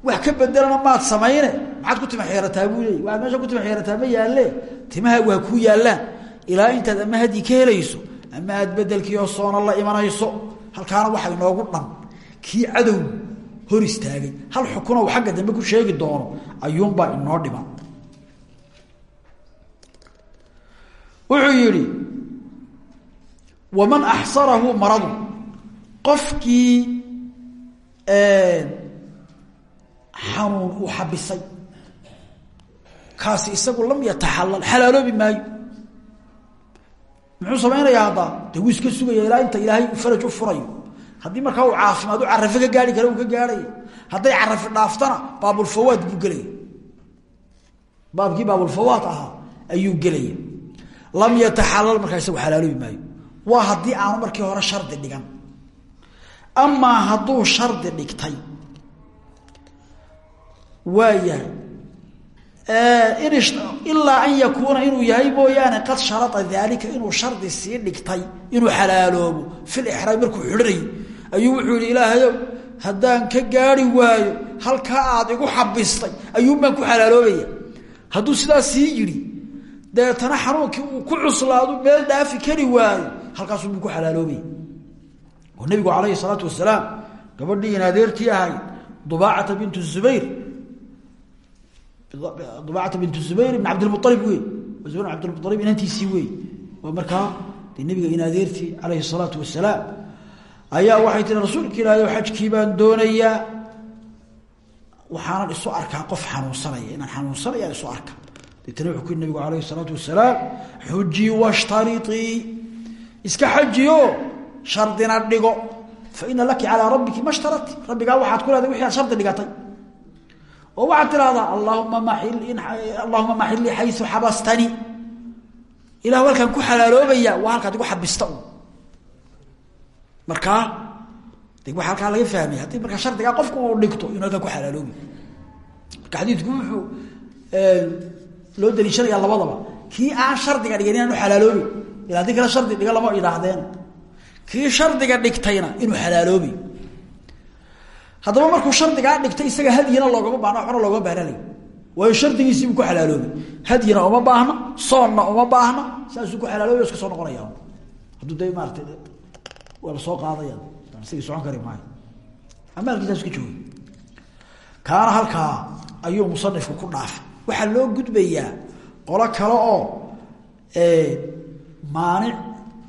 Wax ka bedelana maad samayne. Maxaad ku timaxeerataa buu waxaad meesha ku timaxeerataa ma yaalle? Timaha waa kuu yaallaan ilaa intaad ama hadyi ka helayso ama aad bedelkiioo soona la imanayso halkaana waxa inoogu dhan. Kii cadow hor istaagay. Hal xukuna uu xagga dambe ku sheegi doono ayuunbaa inoo dhiman wuxuu yidhi waman axsarahu maradu. Qofkii xanuun uu xabisay kaasi isagu lam yataxalal xalaaloobi maayo. Muxuu samaynayaa haddaa? De wuu iska sugaya ilaa inta ilaahay faraj u furayo. Haddii markaa uu caafimaad u carafe ka gaari kara uu ka gaarhaya hadday carafi dhaaftana baabulfawaad buu gelaya. Baabkii baabulfawaad ahaa ayuu gelaya lam yataxalal markaa isagu xalaaloobi maayo. Waa haddii aanu markii hore shardi dhigan. Amaa hadduu shardi dhigtay. Waa yahay ilaa an yakuuna inuu yahay mooyaane qad sharaa daalika inuu shardi sii dhigtay inuu xalaaloobo. Filixraam markuu xidhanayay ayuu wuxuu yihi ilaahayow haddaan ka gaari waayo halkaa aad igu xabistay ayuunbaan ku xalaaloobaya hadduu sidaas sii yidhi deetana xanuunkii uu ku cuslaadu meel dhaafi kari waayo halkaasubuu ku xalaaloobaya oo nabigu calayhi salaatu wasalaam gabadhii in adeertii ahayd dubaacata bintu zubayr dubaacata bintu zubayr ibn cabdilmualib wey zubayr bn cabdilmualib inantiisii wey waa markaa dee nabiga in calayhi salaatu wasalaam ayaa waxay tihi rasuulka ilaahay xajkii baan doonayaa waxaanan isu arkaa qof xanuunsanaya inaan xanuunsanaya isu arka deetna wuxuu ku yiri nabigu alayhi salaatu wasalaam xujii washtariطii iska xajiyo shardina dhigo. Faina laki calaa rabbiki ma shtarati rabbigaa waxaad ku leedahay wixii aad shardi dhigatay. Oo waxaad tidhahdaa allahuma maxil allahuma maxilii xayu xabastani ilah halkaan ku xalaaloobaya waa halkaad igu xabista un markaa de waa halkaa laga fahmay. Haddii markaa shardigaa qofku uu dhigto inuu halkaan ku xalaaloobi loo daliishanaya labadaba. Kii aan shardiga dhigan inaanu xalaaloobi. Ila haddii kale shardi dhiga lama idhaahdeen kii shardiga dhigtayna inuu xalaaloobi. Haddaba markuu shardigaa dhigtay isaga hadyina loogama baahna waxbana loogama bahnalay waayo shardigiisiibuu ku xalaaloobi. Hadyina uma baahna soonna uma baahna saasuu ku xalaaloobi iska soo noqonaya hadduu de maarata waa soo qaadaya. Isagii socon kari maayo. Amaalkiisaas ka jooga kaana halkaa ayuu musanifku ku dhaafay waxaa loo gudbayaa qolo kale oo maanic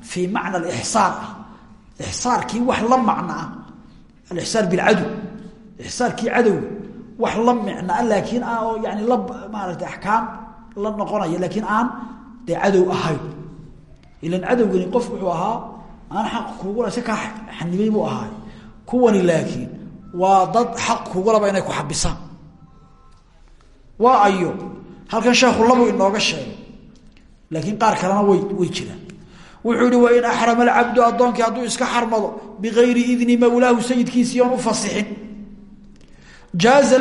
fii macna alixsaar ah. Ixsaarkii wax la macno ah. Alixsaar bilcadow ixsaarkii cadowga wax la micno ah. Laakiin ah oo yani la maaragtay axkaam la noqonaya. Laakiin aan dee cadow ahayn ilan cadowgani qof wuxuu ahaa aan xaq kugula si kaa xanibay buu ahaay kuwani laakiin waa dad xaq kugulaba inay ku xabisaan waa ayo. Halkan sheekhu labu inooga sheegay. Laakiin qaar kalena way way jiraan. Wuxuu yihi wain axrama alcabdu addoonkii hadduu iska xarmado bigayri idni mawlaahu sayidkiisii oon u fasixin.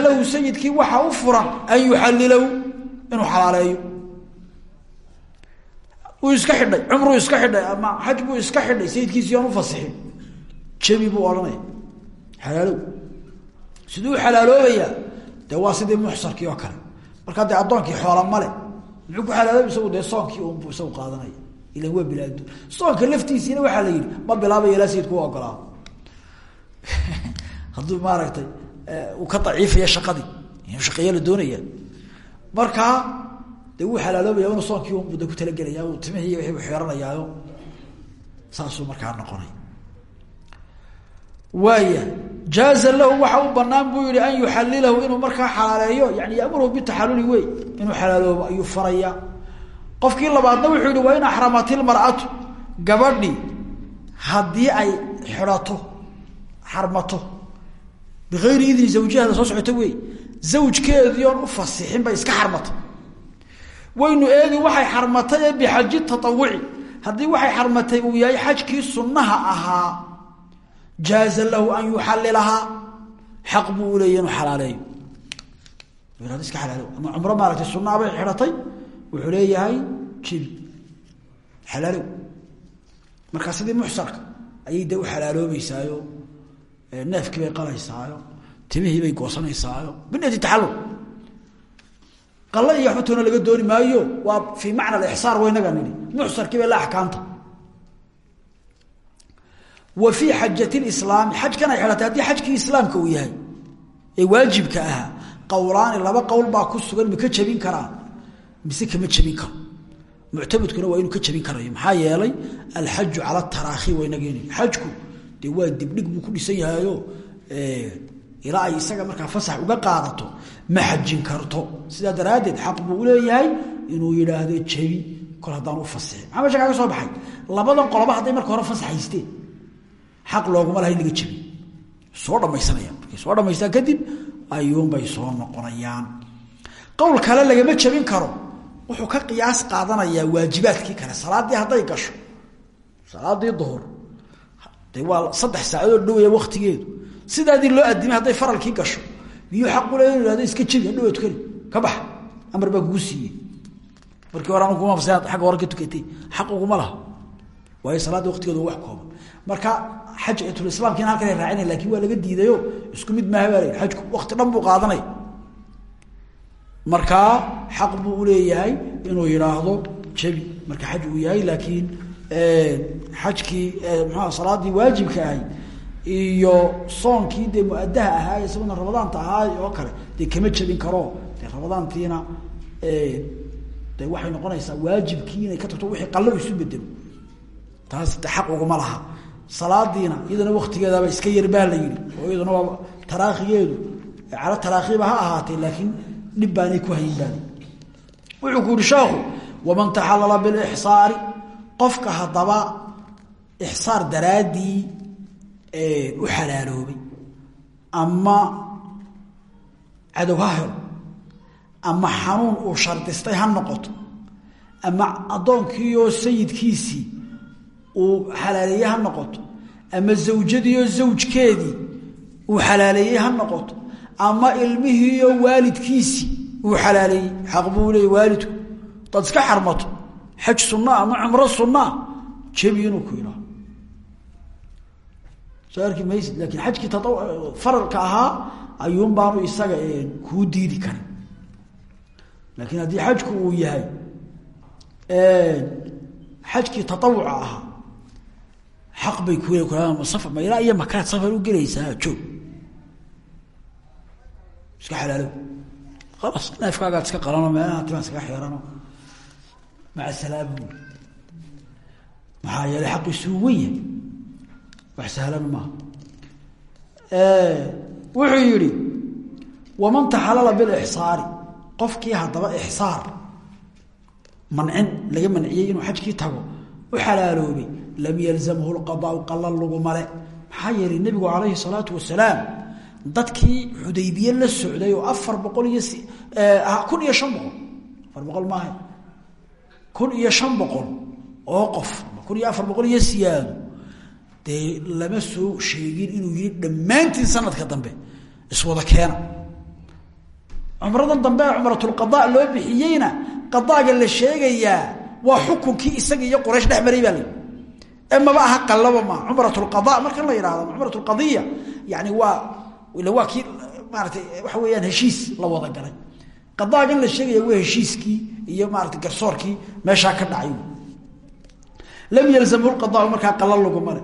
Lahu sayidkii waxaa u furan an yuxalilahu inuu xalaaleeyo. Uu iska xidhay cumruu iska xidhay ama xaj buu iska xidhay sayidkiisii oon u jabi buu odhanaya xalaalow siduu xalaaloobayaa dee waa kale markaa dee addoonkii xoola male muxuu ku xalaaloob isagu dee soonkii unbu isagu qaadanaya ilan waa bilaado soonka laftiisiina waxaa la yidhi ma bilaabaya ilaa sayidku u ogolaado hadduu maaragtay uu ka daciifaya shaqadii inuu shaqeeya la doonaya. Markaa dee wuu xalaaloobaya inu soonkii unbu de ku talagelaya timihii wixii u xeeranayaayo saasuu markaa noqonay waaya jaaza lahu waxa u banaan buu yihi an yuxalilahu inuu markaa xalaaleeyo yani yamurhu bitaxaluli wey inuu xalaaloobo ayuu faraya. Qofkii labaadna wuxuu yihi wa in axramat ilmar'atu gabadhi haddii ay xidhato xarmato bigayri idni zawjihada soo socota wey zawjkeedii oon fasixin bay iska xarmatay waynu eegi waxay xarmatay ee bixaji taawuci haddii waxay xarmatay uu yahay xajkii sunnaha ahaa jaaza lahu an yuxalilahaa xaq buu uleeya inuu xalaaleeyo. Iska alaal ama cumro maaragtay sunaa bay xidhatay. Wuxuu leeyahay jibi xalaalow. Markaa sidii muxsarka ayay de u xalaaloobeysaayo neefkii bay qalaysaayo. Timihii bay goosanaysaayo binati taxalul qalla iyo waxba laga dooni maayo. Waa fii macna alixsaar waynaga nidhi. Muxsarkii bay la wa fii xajat lislaami xajkan ay xidhatay haddii xajkii islaamka uu yahay ee waajibka ahaa qowlaani laba qowl baa ku sugan ma ka jebin karaa mise kama jebin karo. Muctamadkuna waa inuu ka jebin karayo maxaa yeelay alxaju cala taraakhi waynageni xajku dee waa dibdhig buu ku dhisan yahayo ilaa isaga markaa fasax uga qaadato ma xajin karto. Sidaa daraaddeed xaq buu uleeyahay inuu yidhaahdo jebi kol haddaan u fasixin. Maxaa kaaga soo baxay? Labadan qoloba hadday marka hore fasax xaq looguma laha in laga jebi soo dhamaysanayaan markay soo dhamaystaan kadib ayuunbay soo noqonayaan. Qowl kale lagama jebin karo. Wuxuu ka qiyaas qaadanayaa waajibaadkii kale. Salaaddii hadday gasho salaadii duhur de waa saddex saacadood dhowaya waktigeedu sidaadii loo adimay hadday faralkii gasho miyuu xaq ule inu ihahdo iska jebi hadhowa tukani ka bax amar baa kugu siiyey. Markii hore fasa agga hore ka tukatay xaq uguma laha. Waayo salaadda waktigeedu wax kooban. Marka xajatulislaamkiina halkan raacina laakiin waa laga diidayo. Isku mid maaha baa la ajku wakti dhan buu qaadanaya markaa xaq buu uleeyahay inuu yidhaahdo jebi marka xaj uu yahay laakiin xajkii mxua salaadii waajibka ahay iyo soonkii dee muadaha ahaa isaguna ramadaanta ahaa oo kale dee kama jebin karo. Dee ramadaantiina de waxay noqonaysaa waajibkii ka tagto wixii qallo isu bedelo. Taas de xaq uguma laha salaadiina iyadana waktigeedaba iska yarbaa la yihi oo iyaduna waa taraakhigeedu cala taraakhiba ha ahaatee laakiin dhib baanay ku hayin baani. Wuxuu ku yihi sheekhu waman taxalala bilixsaari qofka haddaba ixsaar daraaddii u xalaaloobay ama cadow ha helo ama xanuun uu shardistay ha noqoto ama addoonkiioo sayidkiisii uu xalaaleeye ha noqoto ama zawjadiioo zawjkeedii uu xalaaleeyey ha noqoto ama ilmihiioo waalidkiisii uu xalaaleeyey xaq buu waalidku dad iska xarmato xaj sunaa ama cumro sunaa jebi inuu ku yidhaho soo arki maysid laakiin xajkii faralka ahaa ayuun baanu isaga kuu diidi karin. Laakiin haddii xajku uu yahay xajkii taawuca ahaa xaq bay ma ilaa iyo makaad safar u gelaysaa joog iska xalaalow. Khalaas neefkaagaad iska qalano meelaha timaa iskaga xeerano. Maca salaama maxaa yeelay xaqiisuu wen yahay. Wax sahlan maaha wuxuu yihi waman taxalala bilixsaari qofkii haddaba ixsaar mancin laga manciyey inuu xajkii tago u xalaaloobay lam yalzamhu lqadaau qalal laguma le maxaa yeelay nebigu calayhi salaatu wasalaam dadkii xudaybiye la socday oo afar boqol iyo kun iyo shan boqol. Afar boqol maaha kun iyo shan boqol oo qof kun iyo afar boqol iyo siyaado. Dee lama soo sheegin inuu yihi dhammaantiin sanadka dambe iswada keena. Cumradan dambe cumratulqada loo bixiyeyna qadaaga la sheegayaa waa xukunkii isaga iyo quraysh dhex maray baa la maba aha qalaba ma cumratulqada markan la yidhahdo cumratulqadiya yani waa waa kii maaratay waxa weeyaan heshiis la wada galay. Qadaagan la sheegaya waa heshiiskii iyo maarata garsoorkii meeshaa ka dhacay. Lam yalzamhu lqadaau markaa qala laguma le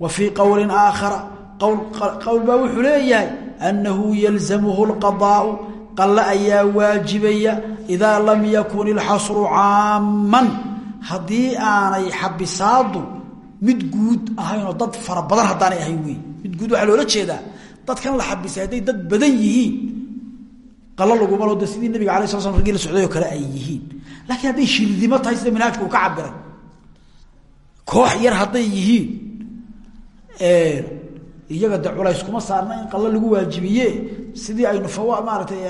wa fii qowlin aakhara qowl baa wuxuu leeyahay annahu yalzamhu lqadaau qalle ayaa waajibaya idaa lam yakun ilxasru caamman. Haddii aanay mid guud ahaynoo dad fara badan haddaanay ahayn wey mid guud waxaa loola jeedaa dadkan la xabisay hadday dad badan yihiin. Qalo laguma lo de sidii nabiga alay sla slam ragii la socday oo kale ay yihiin. Laakiin hadday shirdimo tahay sida manhaajku ka cabiray koox yar hadday yihiin. Iyaga de culays kuma saarna in qalo lagu waajibiye sidii aynu fawa maaratay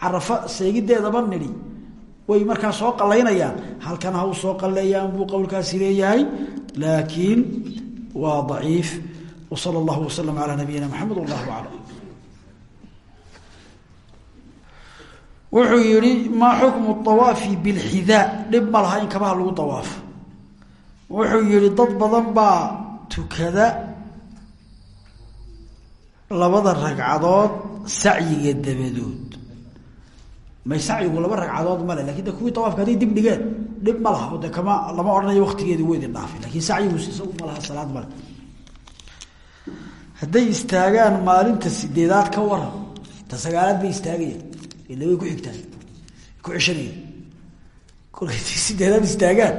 carafa seegideedaba nidhi way markaa soo qalaynayaan halkan ha soo qaleeyaan buu qowlkaasi leeyahay. Laakiin waa daciif. Wsala allahu waslama calaa nabiyina maxamed wallahu aclam. Wuxuu yihi maa xukmu awaafi bilxidaa dhib ma laha in kabaha lagu dawaafo wuxuu yihi dad badan baa tukada labada ragcadood sacyiga dabadood may sacyigu laba ragcadood male laakiin de kuwii awaafka dib dhigeen dhib ma laha de kama lama odhanayo waktigeedi wuu idin dhaafay laakiin sacyigu isagu ma laha salaad male hadday istaagaan maalinta sideedaad ka waran ta sagaalaad bay istaagayaan ila way ku xigtaan ku ceshanayaan kolkay sideedaad istaagaan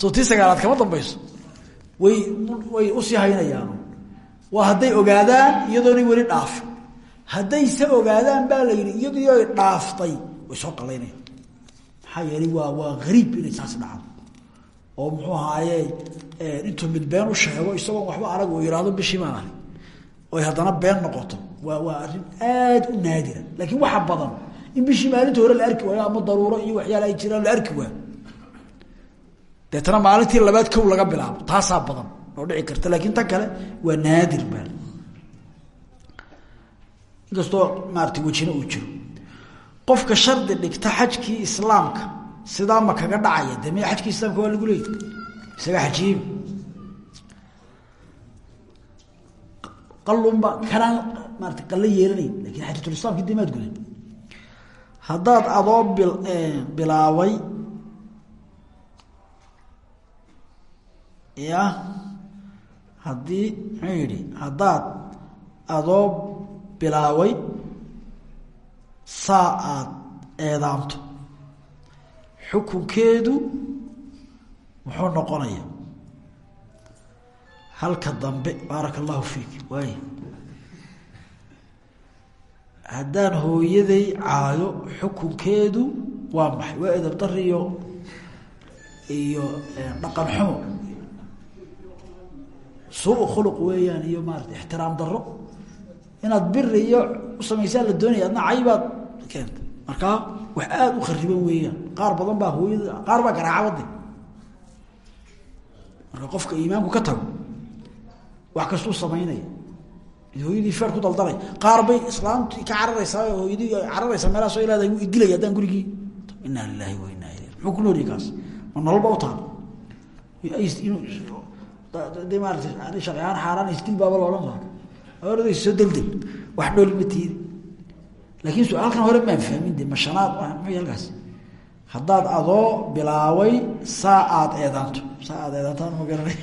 soo tii sagaalaad kama dambayso. Way way u sii haynayaan waa hadday ogaadaan iyadoonay weli dhaafin. Haddayse ogaadaan baa la yidhi iyadii ay dhaaftay way soo qalaynayaan maxaa yeelay waa waa hariib inay saas dhacdo oo muxuu ahaaye intuu mid been u sheego isagoon waxba arag uu yihahdo bishii baan ahay oy haddana been noqoto. Waa waa arrin aad u naadira. Laakiin waxa badan in bishii maalinta hore la arki waayo ama daruuro iyo waxyaala ay jiraan la arki waayo. Deetana maalintii labaad kow laga bilaabo. Taasaa badan oo dhici karta. Laakiin tan kale waa naadir ba inkastoo maarata wejina uu jiro qofka shardi dhigta xajkii islaamka sidaa ma kaga dhacaya? De miya xajkii islaamka waa lagu leeyay isaga xajiyiba qalunba kanaan maarata qalla yeelanayn laakiin xajatulislaamki de maad gudan haddaad adoo bil bilaabay ya haddii muxuu yidhi haddaad adoo bilaabay saa aada eedaamto xukunkeedu muxuu noqonaya? Halka dambe baaraka allahu fiik waay haddaan hooyaday caayo xukunkeedu waa maxay? Waa edab dari iyo iyo dhaqan xumo. Suu khuluq weeyaan iyo maarata ixtiraam daro inaad biri iyo usamaysaa la doonaya adna caybaad keenta markaa wax aada u khariban weeyaan. Qaar badan baa hooyada qaar baa garaacabade marka qofka iimaanku ka tago wax kastuu samaynaya hooyadii feer ku daldalay. Qaar bay islaamtii ka cararaysaa hooyadii cararaysaa meelahaasoo ilaada wuu idilaya haddaan gurigii. Inaa lilahi wa inaa ilayh muxuu ku ma nololba u taal de maarata sharci ahaan xaaraan isdil baaba loodhan laha orada soo deldel wax dhool ma tiidi laakiin su'aalkan hore maan fahmin de mashanaad muxuu halkaas haddaad adoo bilaabay saa aad eedaanto. Saa ma garanay.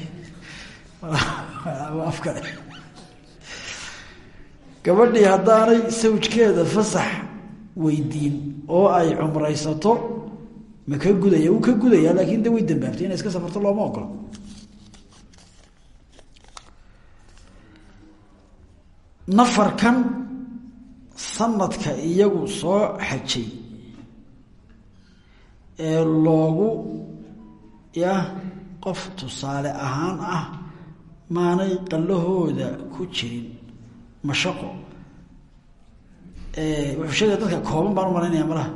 Af kale gabadhii haddaanay sawjkeeda fasax weydiin oo ay cumraysato ma ka gudaya wuu ka gudaya laakin de way dambaabtay inay iska safarto looma ogola nafarkan sanadka iyagu soo xajay ee loogu ya qof tusaale ahaan ah maanay qallahooda ku jirin mashaqo. Wuxuu sheegaya dadka kooban baan u malaha.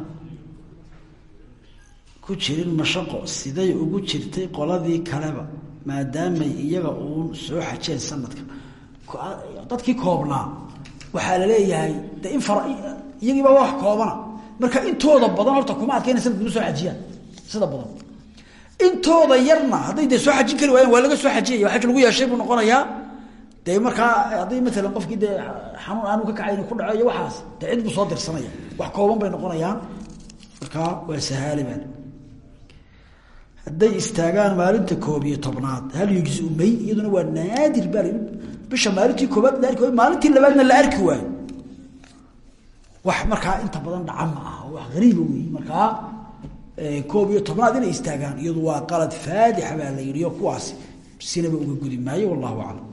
Ku jirin mashaqo siday ugu jirtay qoladii kaleba maadaamay iyaga uun soo xajeen sanadka. Dadkii koobnaa waxaa la leeyahay de in iyagiiba wax koobana. Marka intooda badan horta kuma adkayna sanadka u soo xajiyaan. Sida badan. Intooda yarna hadday dee soo xajin kari waayaan waa laga soo xajiyaya xaj lagu yeeshay buu noqonayaa. Dee markaa haddii maalan qofkii dee xanuun aanu ka kacayn ku dhaco waxaas dee cid buu soo dirsanaya. Wax kooban bay noqonayaan. Markaa waa sahaale baa hadday istaagaan maalinta koob iyo tobnaad hal yujzu may iyaduna waa naadir baa bisha maalintii koobaad la arki waayo maalintii labaadna la arki waayo wax markaa inta badan dhaca ma aha wax hariiba wey markaa. Koob iyo tobnaad inay istaagaan iyadu waa qalad faadixa baa la yidhi o sinaba uga gudi wallahu aclam